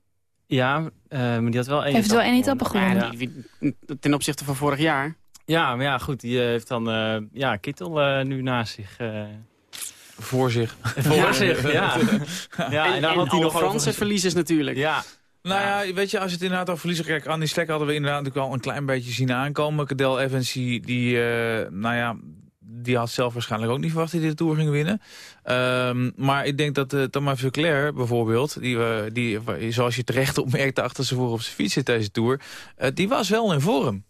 Ja, uh, maar die had wel één Heeft wel één etappe gewonnen. Ja, ten opzichte van vorig jaar. Ja, maar ja, goed. Die uh, heeft dan uh, ja, Kittel uh, nu naast zich. Voor zich. Voor ja. zich, ja. ja. En, en dan had hij nog Franse over... verliezers natuurlijk. Ja. Nou ja, weet je, als je het inderdaad over verliezen kijkt... Andy Slek hadden we inderdaad natuurlijk al een klein beetje zien aankomen. Cadel Evans, die, die nou ja, die had zelf waarschijnlijk ook niet verwacht dat hij de Tour ging winnen. Um, maar ik denk dat uh, Thomas Verclair bijvoorbeeld, die, uh, die, zoals je terecht opmerkte achter ze voor op zijn fiets zit deze Tour, uh, die was wel in vorm.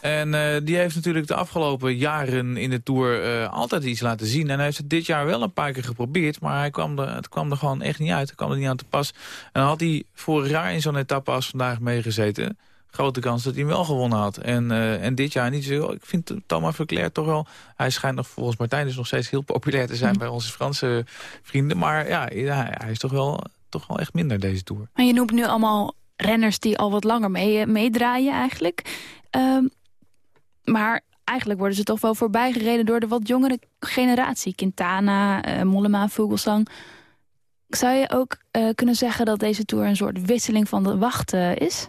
En uh, die heeft natuurlijk de afgelopen jaren in de Tour uh, altijd iets laten zien. En hij heeft het dit jaar wel een paar keer geprobeerd. Maar hij kwam er, het kwam er gewoon echt niet uit. Het kwam er niet aan te pas. En dan had hij vorig jaar in zo'n etappe als vandaag meegezeten. Grote kans dat hij hem wel gewonnen had. En, uh, en dit jaar niet zo. Ik vind Thomas Verclair toch wel... Hij schijnt nog volgens Martijn dus nog steeds heel populair te zijn... Mm. bij onze Franse vrienden. Maar ja, hij is toch wel, toch wel echt minder deze Tour. Maar je noemt nu allemaal renners die al wat langer mee, meedraaien eigenlijk. Um, maar eigenlijk worden ze toch wel voorbij gereden door de wat jongere generatie. Quintana, uh, Mollema, Vogelsang. Zou je ook uh, kunnen zeggen dat deze Tour een soort wisseling van de wacht uh, is?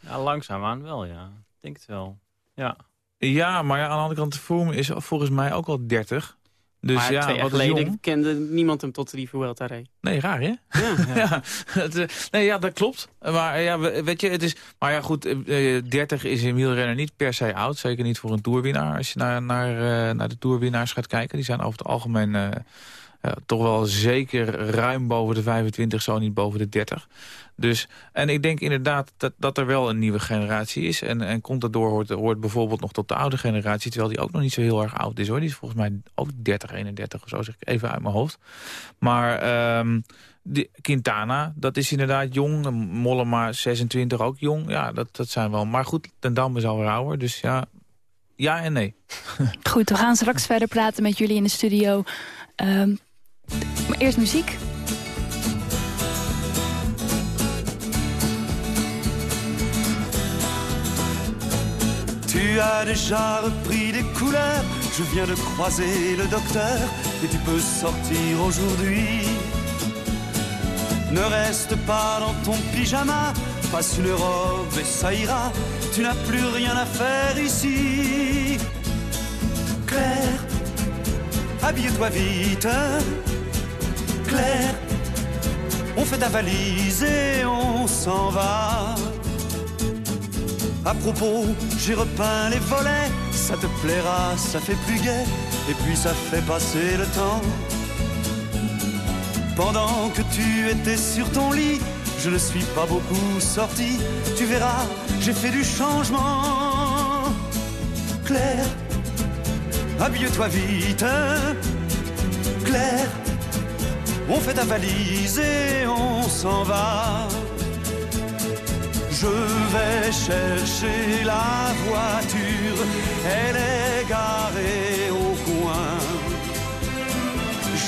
Ja, langzaamaan wel, ja. Ik denk het wel. Ja, ja maar ja, aan de andere kant, de vorm is volgens mij ook al 30. Dus maar ja, twee jaar geleden kende niemand hem tot die Vuelta reed. Nee, raar hè? Ja, ja. ja, het, nee, ja dat klopt. Maar ja, weet je, het is... Maar ja, goed, eh, 30 is een wielrenner niet per se oud. Zeker niet voor een toerwinnaar. Als je naar, naar, naar de toerwinnaars gaat kijken. Die zijn over het algemeen... Uh, toch wel zeker ruim boven de 25, zo niet boven de 30. Dus, en ik denk inderdaad dat, dat er wel een nieuwe generatie is. En, en komt dat door, hoort, hoort bijvoorbeeld nog tot de oude generatie... terwijl die ook nog niet zo heel erg oud is. hoor. Die is volgens mij ook 30, 31 of zo, zeg ik even uit mijn hoofd. Maar um, die, Quintana, dat is inderdaad jong. Mollema, 26, ook jong. Ja, dat, dat zijn wel... Maar goed, Ten Dam is alweer ouder, dus ja... Ja en nee. Goed, we gaan straks verder praten met jullie in de studio. Um, maar eerst muziek. Tu as déjà repris des couleurs, je viens de croiser le docteur et tu peux sortir aujourd'hui. Ne reste pas dans ton pyjama, passe une robe et ça ira, tu n'as plus rien à faire ici. Claire, habille-toi vite. Claire, on fait ta valise et on s'en va. À propos, j'ai repeint les volets, ça te plaira, ça fait plus gai, et puis ça fait passer le temps. Pendant que tu étais sur ton lit, je ne suis pas beaucoup sorti, tu verras, j'ai fait du changement. Claire, habille-toi vite. Claire, on fait ta valise et on s'en va. Je vais chercher la voiture, elle est garée au coin.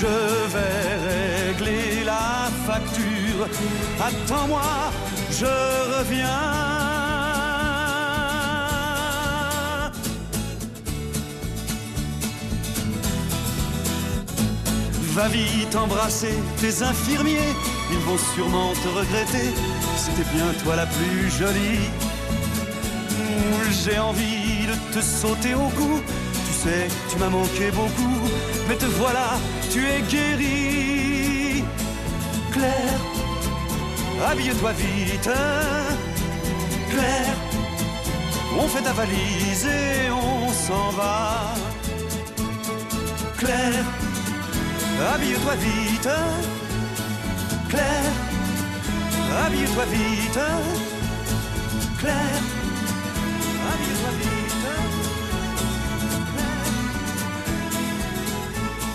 Je vais régler la facture, attends-moi, je reviens. Va vite embrasser tes infirmiers, ils vont sûrement te regretter c'était bien toi la plus jolie. J'ai envie de te sauter au cou. Tu sais, tu m'as manqué beaucoup, mais te voilà, tu es guérie. Claire, habille-toi vite. Claire, on fait ta valise et on s'en va. Claire, habille-toi vite. Claire, habille-toi vite. Claire, habille-toi vite.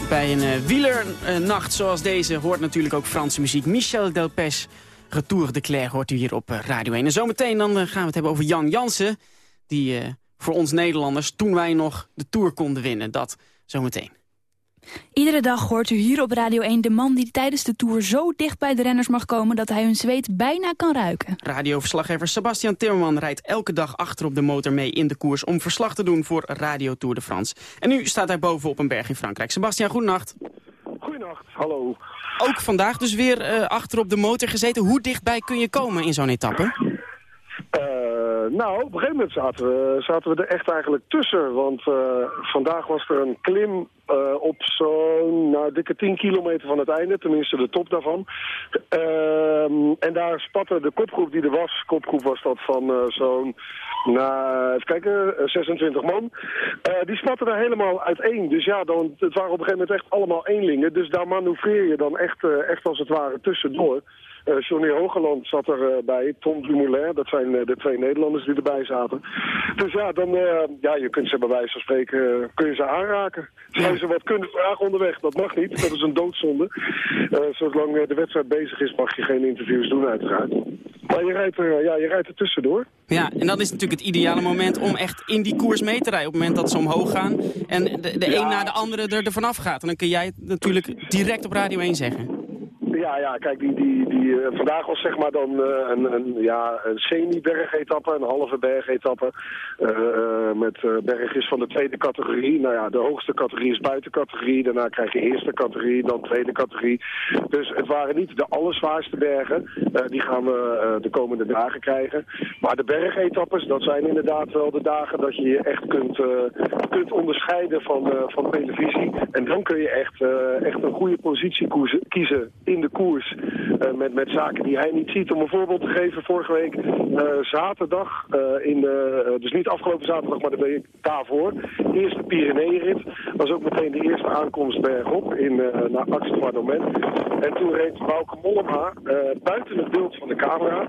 Bij een uh, wielernacht zoals deze hoort natuurlijk ook Franse muziek. Michel Delpech, Retour de Claire, hoort u hier op uh, Radio 1. En zometeen dan, uh, gaan we het hebben over Jan Jansen. Die voor ons Nederlanders, toen wij nog de Tour konden winnen. Dat zometeen. Iedere dag hoort u hier op Radio 1 de man die tijdens de Tour zo dicht bij de renners mag komen dat hij hun zweet bijna kan ruiken. Radioverslaggever Sebastian Timmerman rijdt elke dag achter op de motor mee in de koers om verslag te doen voor Radio Tour de France. En nu staat hij boven op een berg in Frankrijk. Sebastian, goedenacht. Goedenacht, hallo. Ook vandaag dus weer uh, achter op de motor gezeten. Hoe dichtbij kun je komen in zo'n etappe? Uh, nou, op een gegeven moment zaten we, zaten we er echt eigenlijk tussen. Want uh, vandaag was er een klim uh, op zo'n nou, dikke 10 kilometer van het einde, tenminste de top daarvan. en daar spatte de kopgroep die er was, kopgroep was dat van zo'n, nou, even kijken, 26 man. die spatten er helemaal uiteen. Dus ja, dan, het waren op een gegeven moment echt allemaal eenlingen. Dus daar manoeuvreer je dan echt, echt als het ware tussendoor. Uh, Johnny Hogeland zat erbij, uh, Tom Dumoulin, dat zijn uh, de twee Nederlanders die erbij zaten. Dus ja, dan, ja, je kunt ze bij wijze van spreken, kun je ze aanraken. Je ze wat kunnen vragen onderweg, dat mag niet, dat is een doodzonde. zolang de wedstrijd bezig is mag je geen interviews doen uiteraard. Maar je rijdt, er, ja, je rijdt er tussendoor. Ja, en dat is natuurlijk het ideale moment om echt in die koers mee te rijden. Op het moment dat ze omhoog gaan en de, de ja. een na de andere er, er vanaf gaat. En dan kun jij natuurlijk direct op Radio 1 zeggen. Ja, ja, kijk, die, die, die, uh, vandaag was zeg maar dan uh, een, een, ja, een semi-bergetappe, een halve bergetappe. Uh, met bergjes van de tweede categorie. Nou ja, de hoogste categorie is buitencategorie. Daarna krijg je eerste categorie, dan tweede categorie. Dus het waren niet de allerzwaarste bergen. die gaan we de komende dagen krijgen. Maar de bergetappes, dat zijn inderdaad wel de dagen dat je je echt kunt, kunt onderscheiden van, van televisie. En dan kun je echt, echt een goede positie kiezen in de koers eh, met, met zaken die hij niet ziet. Om een voorbeeld te geven, vorige week eh, zaterdag, eh, in de, dus niet afgelopen zaterdag, maar de week daarvoor, eerste Pyreneeënrit, was ook meteen de eerste aankomst bergop in, naar Axe-Domaine. En toen reed Bauke Mollema buiten het beeld van de camera,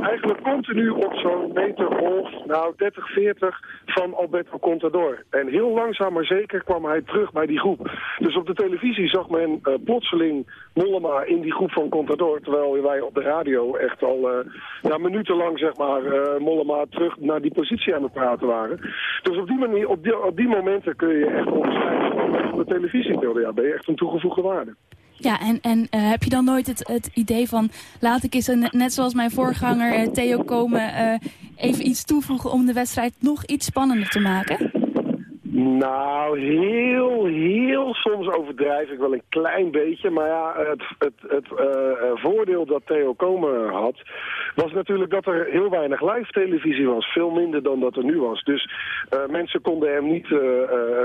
eigenlijk continu op zo'n meter of, nou 30, 40 van Alberto Contador. En heel langzaam maar zeker kwam hij terug bij die groep. Dus op de televisie zag men plotseling Mollema in die groep van Contador, terwijl wij op de radio echt al eh, minutenlang zeg maar eh, Mollema terug naar die positie aan het praten waren. Dus op die manier, op die, op die momenten kun je echt onderscheiden van de televisiebeelden. Ja, ben je echt een toegevoegde waarde. Ja, en, en eh, heb je dan nooit het, het idee van... laat ik eens, een, net zoals mijn voorganger Theo Komen... even iets toevoegen om de wedstrijd nog iets spannender te maken? Nou, heel, heel soms overdrijf ik wel een klein beetje. Maar ja, het, het, het eh, eh, voordeel dat Theo Komen had... was natuurlijk dat er heel weinig live televisie was. Veel minder dan dat er nu was. Dus eh, mensen konden hem niet,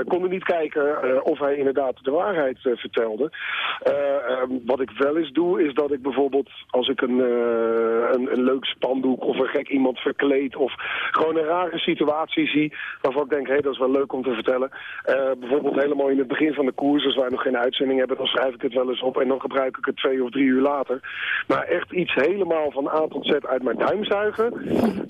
konden niet kijken of hij inderdaad de waarheid vertelde. Eh, ehm, wat ik wel eens doe, is dat ik bijvoorbeeld... als ik een, een, een leuk spandoek of een gek iemand verkleed... of gewoon een rare situatie zie... waarvan ik denk, hé, hey, dat is wel leuk om te vertellen. Eh, bijvoorbeeld helemaal in het begin van de koers, als wij nog geen uitzending hebben... dan schrijf ik het wel eens op en dan gebruik ik het twee of drie uur later. Maar echt iets helemaal van A tot Z uit mijn duim zuigen...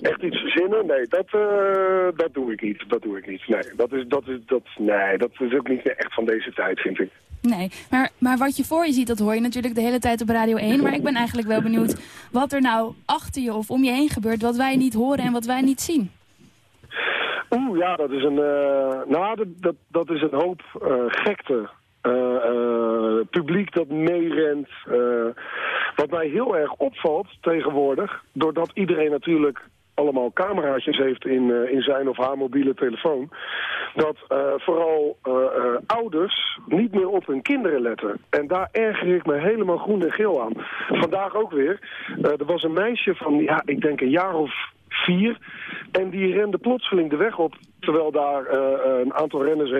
echt iets verzinnen, nee, dat, eh, dat doe ik niet. Dat doe ik niet. Nee, dat is, dat is, dat, nee, dat is ook niet echt van deze tijd, vind ik. Nee, maar, maar wat je voor je ziet, dat hoor je natuurlijk de hele tijd op Radio 1. Maar ik ben eigenlijk wel benieuwd wat er nou achter je of om je heen gebeurt... wat wij niet horen en wat wij niet zien. Oeh, ja, dat is een, eh, nou, dat, dat, is een hoop eh, gekte. Eh, publiek dat meerent. wat mij heel erg opvalt tegenwoordig, doordat iedereen natuurlijk allemaal cameraatjes heeft in, in zijn of haar mobiele telefoon, dat vooral ouders niet meer op hun kinderen letten. En daar erger ik me helemaal groen en geel aan. Vandaag ook weer. Er was een meisje van, ja, ik denk een jaar of vier. En die rende plotseling de weg op, terwijl daar eh, een aantal renners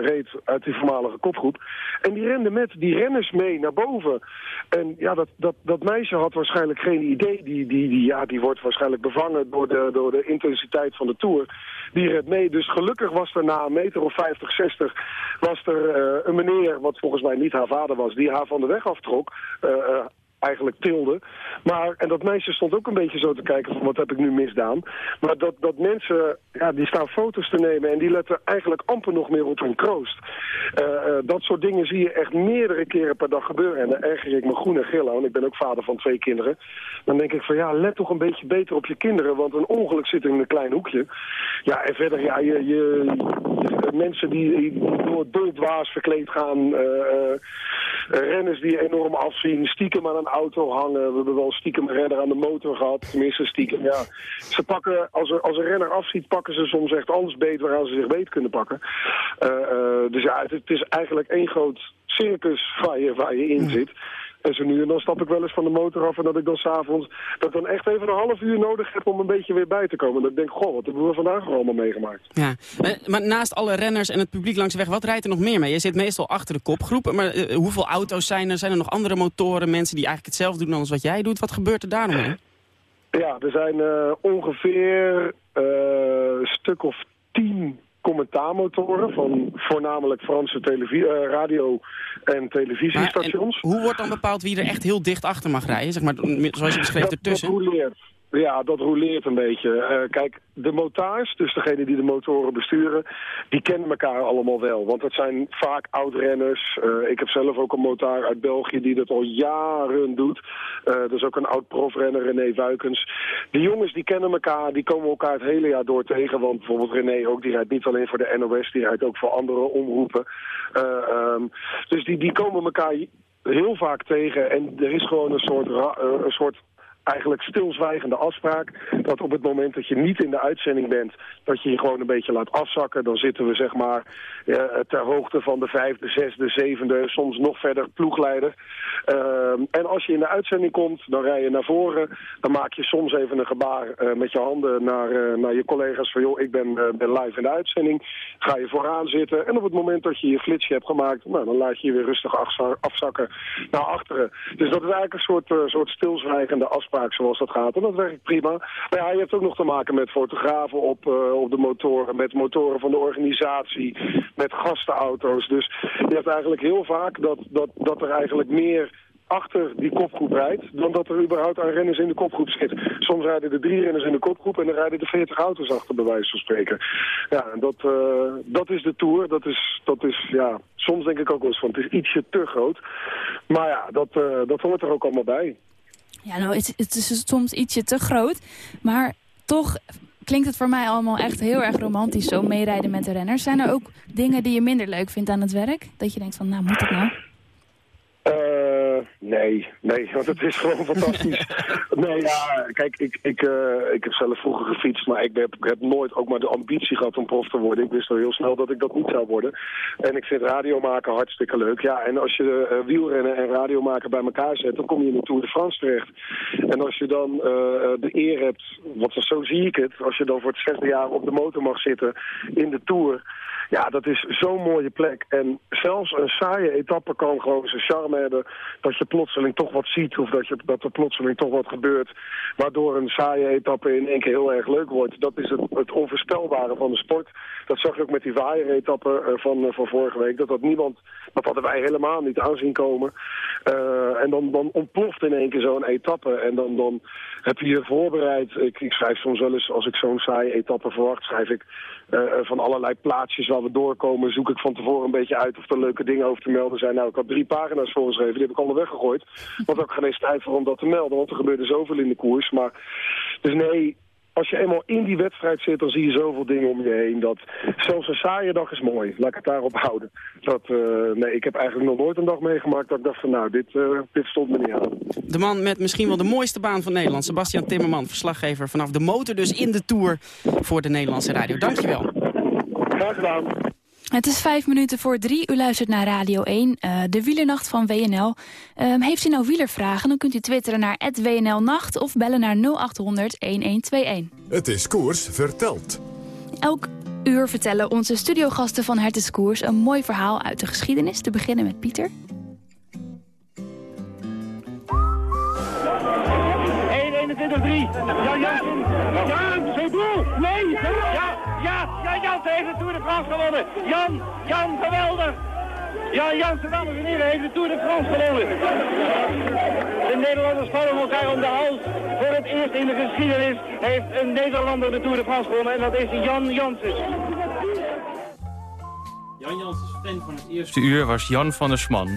reed uit die voormalige kopgroep. En die rende met die renners mee naar boven. En ja, dat, dat, dat meisje had waarschijnlijk geen idee. Die, die, die, ja, die wordt waarschijnlijk bevangen door de, door de intensiteit van de Tour. Die reed mee. Dus gelukkig was er na een meter of 50, 60... was er eh, een meneer, wat volgens mij niet haar vader was... die haar van de weg aftrok... Eh, eh, eigenlijk tilde. Maar, en dat meisje stond ook een beetje zo te kijken van wat heb ik nu misdaan. Maar dat, dat mensen, ja, die staan foto's te nemen en die letten eigenlijk amper nog meer op hun kroost. Eh, eh, dat soort dingen zie je echt meerdere keren per dag gebeuren. En daar erger ik me groen en aan. Ik ben ook vader van twee kinderen. Dan denk ik van ja, let toch een beetje beter op je kinderen. Want een ongeluk zit in een klein hoekje. Ja, en verder, ja, je, je, mensen die, die door doldwaas verkleed gaan. eh, renners die enorm afzien. Stiekem aan een auto hangen. We hebben wel stiekem een renner aan de motor gehad. Tenminste, stiekem, ja. Ze pakken, als er, als een renner afziet, pakken ze soms echt alles beet waaraan ze zich beet kunnen pakken. Eh, eh, dus ja, het, het is eigenlijk één groot circus waar je, waar je in zit. En zo nu en dan stap ik wel eens van de motor af en dat ik dan s'avonds... dat ik dan echt even een half uur nodig heb om een beetje weer bij te komen. Dat ik denk, goh, wat hebben we vandaag allemaal meegemaakt. Ja, maar, naast alle renners en het publiek langs de weg, wat rijdt er nog meer mee? Je zit meestal achter de kopgroep, maar eh, hoeveel auto's zijn er? Zijn er nog andere motoren, mensen die eigenlijk hetzelfde doen als wat jij doet? Wat gebeurt er daar nog mee? Ja, er zijn eh, ongeveer eh, een stuk of tien commentaarmotoren van voornamelijk Franse televisie, eh, radio- en televisiestations. Hoe wordt dan bepaald wie er echt heel dicht achter mag rijden? Zeg maar, zoals je beschreef, ertussen? Dat. Ja, dat roleert een beetje. Eh, kijk, de motaars, dus degene die de motoren besturen, die kennen elkaar allemaal wel. Want dat zijn vaak oud-renners. Eh, ik heb zelf ook een motaar uit België die dat al jaren doet. Eh dat is ook een oud-profrenner, René Wuikens. Die jongens die kennen elkaar, die komen elkaar het hele jaar door tegen. Want bijvoorbeeld René ook, die rijdt niet alleen voor de NOS, die rijdt ook voor andere omroepen. Eh, ehm, dus die, die komen elkaar heel vaak tegen. En er is gewoon een soort, een soort eigenlijk stilzwijgende afspraak. Dat op het moment dat je niet in de uitzending bent, dat je je gewoon een beetje laat afzakken. Dan zitten we zeg maar eh, ter hoogte van de vijfde, zesde, zevende, soms nog verder ploegleider. Ehm, en als je in de uitzending komt, dan rij je naar voren. Dan maak je soms even een gebaar eh, met je handen naar, eh, naar je collega's van joh, ik ben, eh, ben live in de uitzending. Ga je vooraan zitten en op het moment dat je je flitsje hebt gemaakt, nou, dan laat je je weer rustig afza- afzakken naar achteren. Dus dat is eigenlijk een soort, eh, soort stilzwijgende afspraak zoals dat gaat. En dat werkt prima. Maar ja, je hebt ook nog te maken met fotografen op, eh, op de motoren, met motoren van de organisatie, met gastenauto's. Dus je hebt eigenlijk heel vaak dat, dat, dat er eigenlijk meer achter die kopgroep rijdt... dan dat er überhaupt aan renners in de kopgroep zit. Soms rijden er drie renners in de kopgroep... en dan rijden er veertig auto's achter, bij wijze van spreken. Ja, dat, eh, dat is de Tour. Dat is, dat is, ja... Soms denk ik ook wel eens van, het is ietsje te groot. Maar ja, dat, eh, dat hoort er ook allemaal bij. Ja, nou, het, het is soms ietsje te groot. Maar toch klinkt het voor mij allemaal echt heel erg romantisch zo meerijden met de renners. Zijn er ook dingen die je minder leuk vindt aan het werk? Dat je denkt van, nou, moet het nou? Nee, nee, want het is gewoon fantastisch. nee, ja, kijk, ik, ik, eh, ik heb zelf vroeger gefietst, maar ik heb, ik heb nooit ook maar de ambitie gehad om prof te worden. Ik wist al heel snel dat ik dat niet zou worden. En ik vind radio maken hartstikke leuk. Ja, en als je eh, wielrennen en radio maken bij elkaar zet, dan kom je in de Tour de France terecht. En als je dan eh, de eer hebt, want zo zie ik het, als je dan voor het zesde jaar op de motor mag zitten in de Tour... Ja, dat is zo'n mooie plek. En zelfs een saaie etappe kan gewoon zijn charme hebben... dat je plotseling toch wat ziet of dat, je, dat er plotseling toch wat gebeurt... waardoor een saaie etappe in één keer heel erg leuk wordt. Dat is het, het onvoorspelbare van de sport. Dat zag je ook met die waaieretappe eh, van, eh, van vorige week. Dat, dat, niemand, dat hadden wij helemaal niet aanzien komen. Eh, en dan, dan ontploft in één keer zo'n etappe. En dan, dan heb je je voorbereid. Ik, ik schrijf soms wel eens, als ik zo'n saaie etappe verwacht... schrijf ik eh, van allerlei plaatsjes waar we doorkomen... zoek ik van tevoren een beetje uit of er leuke dingen over te melden zijn. Nou, ik had drie pagina's voorgeschreven, die heb ik allemaal weggegooid. Want ook geen eens tijd voor om dat te melden, want er gebeurde zoveel in de koers. Maar, dus nee, als je eenmaal in die wedstrijd zit, dan zie je zoveel dingen om je heen. Dat zelfs een saaie dag is mooi. Laat ik het daarop houden. Dat, eh, nee, ik heb eigenlijk nog nooit een dag meegemaakt dat ik dacht van nou, dit, eh, dit stond me niet aan. De man met misschien wel de mooiste baan van Nederland. Sebastian Timmerman, verslaggever vanaf de motor dus in de Tour voor de Nederlandse radio. Dankjewel. Graag gedaan. Het is vijf minuten voor drie. U luistert naar Radio 1, eh, de wielernacht van WNL. Ehm, heeft u nou wielervragen, dan kunt u twitteren naar @WNLnacht of bellen naar 0800 1121. Het is koers verteld. Elk uur vertellen onze studiogasten van Hertes Koers een mooi verhaal uit de geschiedenis. Te beginnen met Pieter. 1-21-3. Jan Jansen. Jan, zijn doel. Nee. Ja, ja, Jan Jansen heeft de Tour de France gewonnen. Jan, Jan, geweldig. Jan Jansen, dames en heren, heeft de Tour de France gewonnen. De Nederlanders vallen elkaar om de hals. Voor het eerst in de geschiedenis heeft een Nederlander de Tour de France gewonnen. En dat is Jan Jansen. Jan Janssens fan van het eerste uur was Jan van der Sman.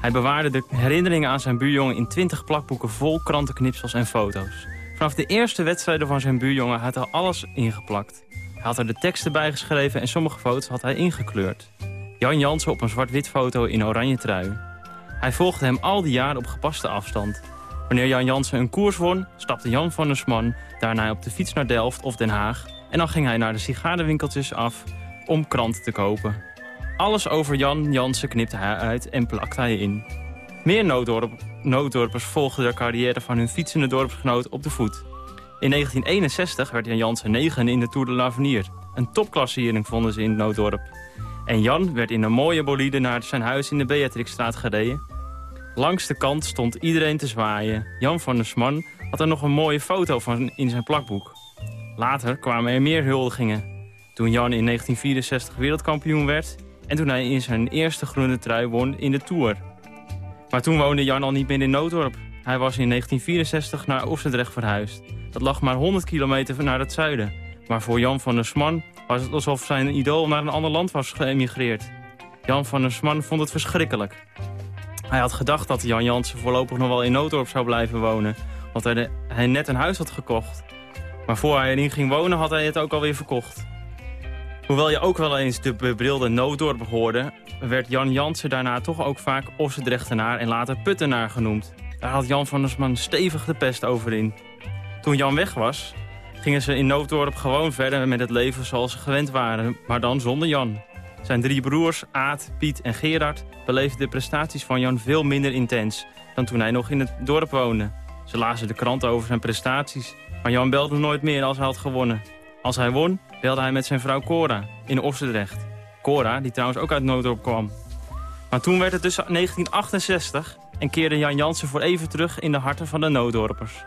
Hij bewaarde de herinneringen aan zijn buurjongen in 20 plakboeken vol krantenknipsels en foto's. Vanaf de eerste wedstrijden van zijn buurjongen had hij alles ingeplakt. Had er de teksten bij geschreven en sommige foto's had hij ingekleurd. Jan Jansen op een zwart-wit foto in oranje trui. Hij volgde hem al die jaren op gepaste afstand. Wanneer Jan Jansen een koers won, stapte Jan van der Sman daarna op de fiets naar Delft of Den Haag... en dan ging hij naar de sigarenwinkeltjes af om kranten te kopen. Alles over Jan Jansen knipte hij uit en plakte hij in. Meer nooddorp, nooddorpers volgden de carrière van hun fietsende dorpsgenoot op de voet. In 1961 werd Jan Jansen negen in de Tour de l'Avenir. Een topklassering vonden ze in het nooddorp. En Jan werd in een mooie bolide naar zijn huis in de Beatrixstraat gereden. Langs de kant stond iedereen te zwaaien. Jan van der Sman had er nog een mooie foto van in zijn plakboek. Later kwamen er meer huldigingen. Toen Jan in 1964 wereldkampioen werd... en toen hij in zijn eerste groene trui won in de Tour. Maar toen woonde Jan al niet meer in Noodorp. Hij was in 1964 naar Oosterdrecht verhuisd. Dat lag maar 100 kilometer naar het zuiden. Maar voor Jan van der Sman was het alsof zijn idool naar een ander land was geëmigreerd. Jan van der Sman vond het verschrikkelijk. Hij had gedacht dat Jan Jansen voorlopig nog wel in Noodorp zou blijven wonen. Want hij, net een huis had gekocht. Maar voor hij erin ging wonen had hij het ook alweer verkocht. Hoewel je ook wel eens de bebrilde Nooddorp hoorde... werd Jan Jansen daarna toch ook vaak Ossendrechtenaar en later Puttenaar genoemd. Daar had Jan van der Sman stevig de pest over in. Toen Jan weg was, gingen ze in Nooddorp gewoon verder met het leven zoals ze gewend waren, maar dan zonder Jan. Zijn drie broers, Aad, Piet en Gerard, beleefden de prestaties van Jan veel minder intens dan toen hij nog in het dorp woonde. Ze lazen de krant over zijn prestaties, maar Jan belde nooit meer als hij had gewonnen. Als hij won, belde hij met zijn vrouw Cora in Offendrecht. Cora, die trouwens ook uit Nooddorp kwam. Maar toen werd het dus 1968 en keerde Jan Jansen voor even terug in de harten van de Nooddorpers.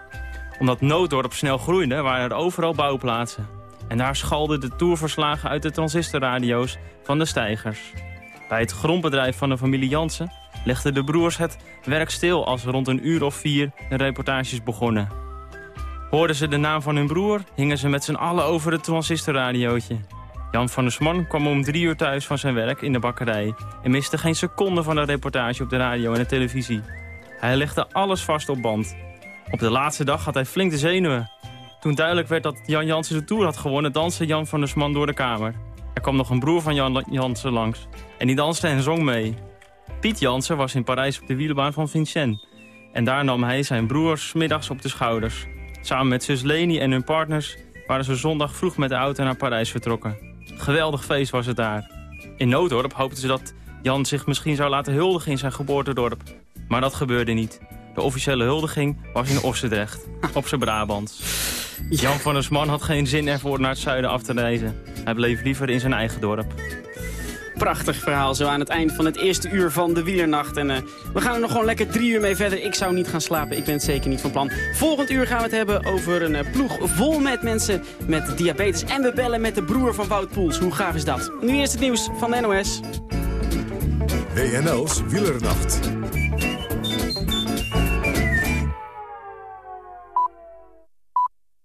Omdat Nooddorp snel groeide, waren er overal bouwplaatsen. En daar schalden de tourverslagen uit de transistorradio's van de stijgers. Bij het grondbedrijf van de familie Jansen legden de broers het werk stil als rond een uur of vier de reportages begonnen. Hoorden ze de naam van hun broer, hingen ze met z'n allen over het transistorradiootje. Jan van der Sman kwam om drie uur thuis van zijn werk in de bakkerij... en miste geen seconde van de reportage op de radio en de televisie. Hij legde alles vast op band. Op de laatste dag had hij flink de zenuwen. Toen duidelijk werd dat Jan Jansen de Tour had gewonnen... danste Jan van der Sman door de kamer. Er kwam nog een broer van Jan Jansen langs. En die danste en zong mee. Piet Jansen was in Parijs op de wielerbaan van Vincennes. En daar nam hij zijn broers middags op de schouders. Samen met zus Leni en hun partners waren ze zondag vroeg met de auto naar Parijs vertrokken. Geweldig feest was het daar. In Noodorp hoopten ze dat Jan zich misschien zou laten huldigen in zijn geboortedorp. Maar dat gebeurde niet. De officiële huldiging was in Ossendrecht, op zijn Brabants. Jan van der Sman had geen zin ervoor naar het zuiden af te reizen. Hij bleef liever in zijn eigen dorp. Prachtig verhaal zo aan het eind van het eerste uur van de wielernacht. En uh, we gaan er nog gewoon lekker drie uur mee verder. Ik zou niet gaan slapen, ik ben het zeker niet van plan. Volgend uur gaan we het hebben over een uh, ploeg vol met mensen met diabetes. En we bellen met de broer van Wout Poels. Hoe gaaf is dat? Nu eerst het nieuws van de NOS. WNL's Wielernacht.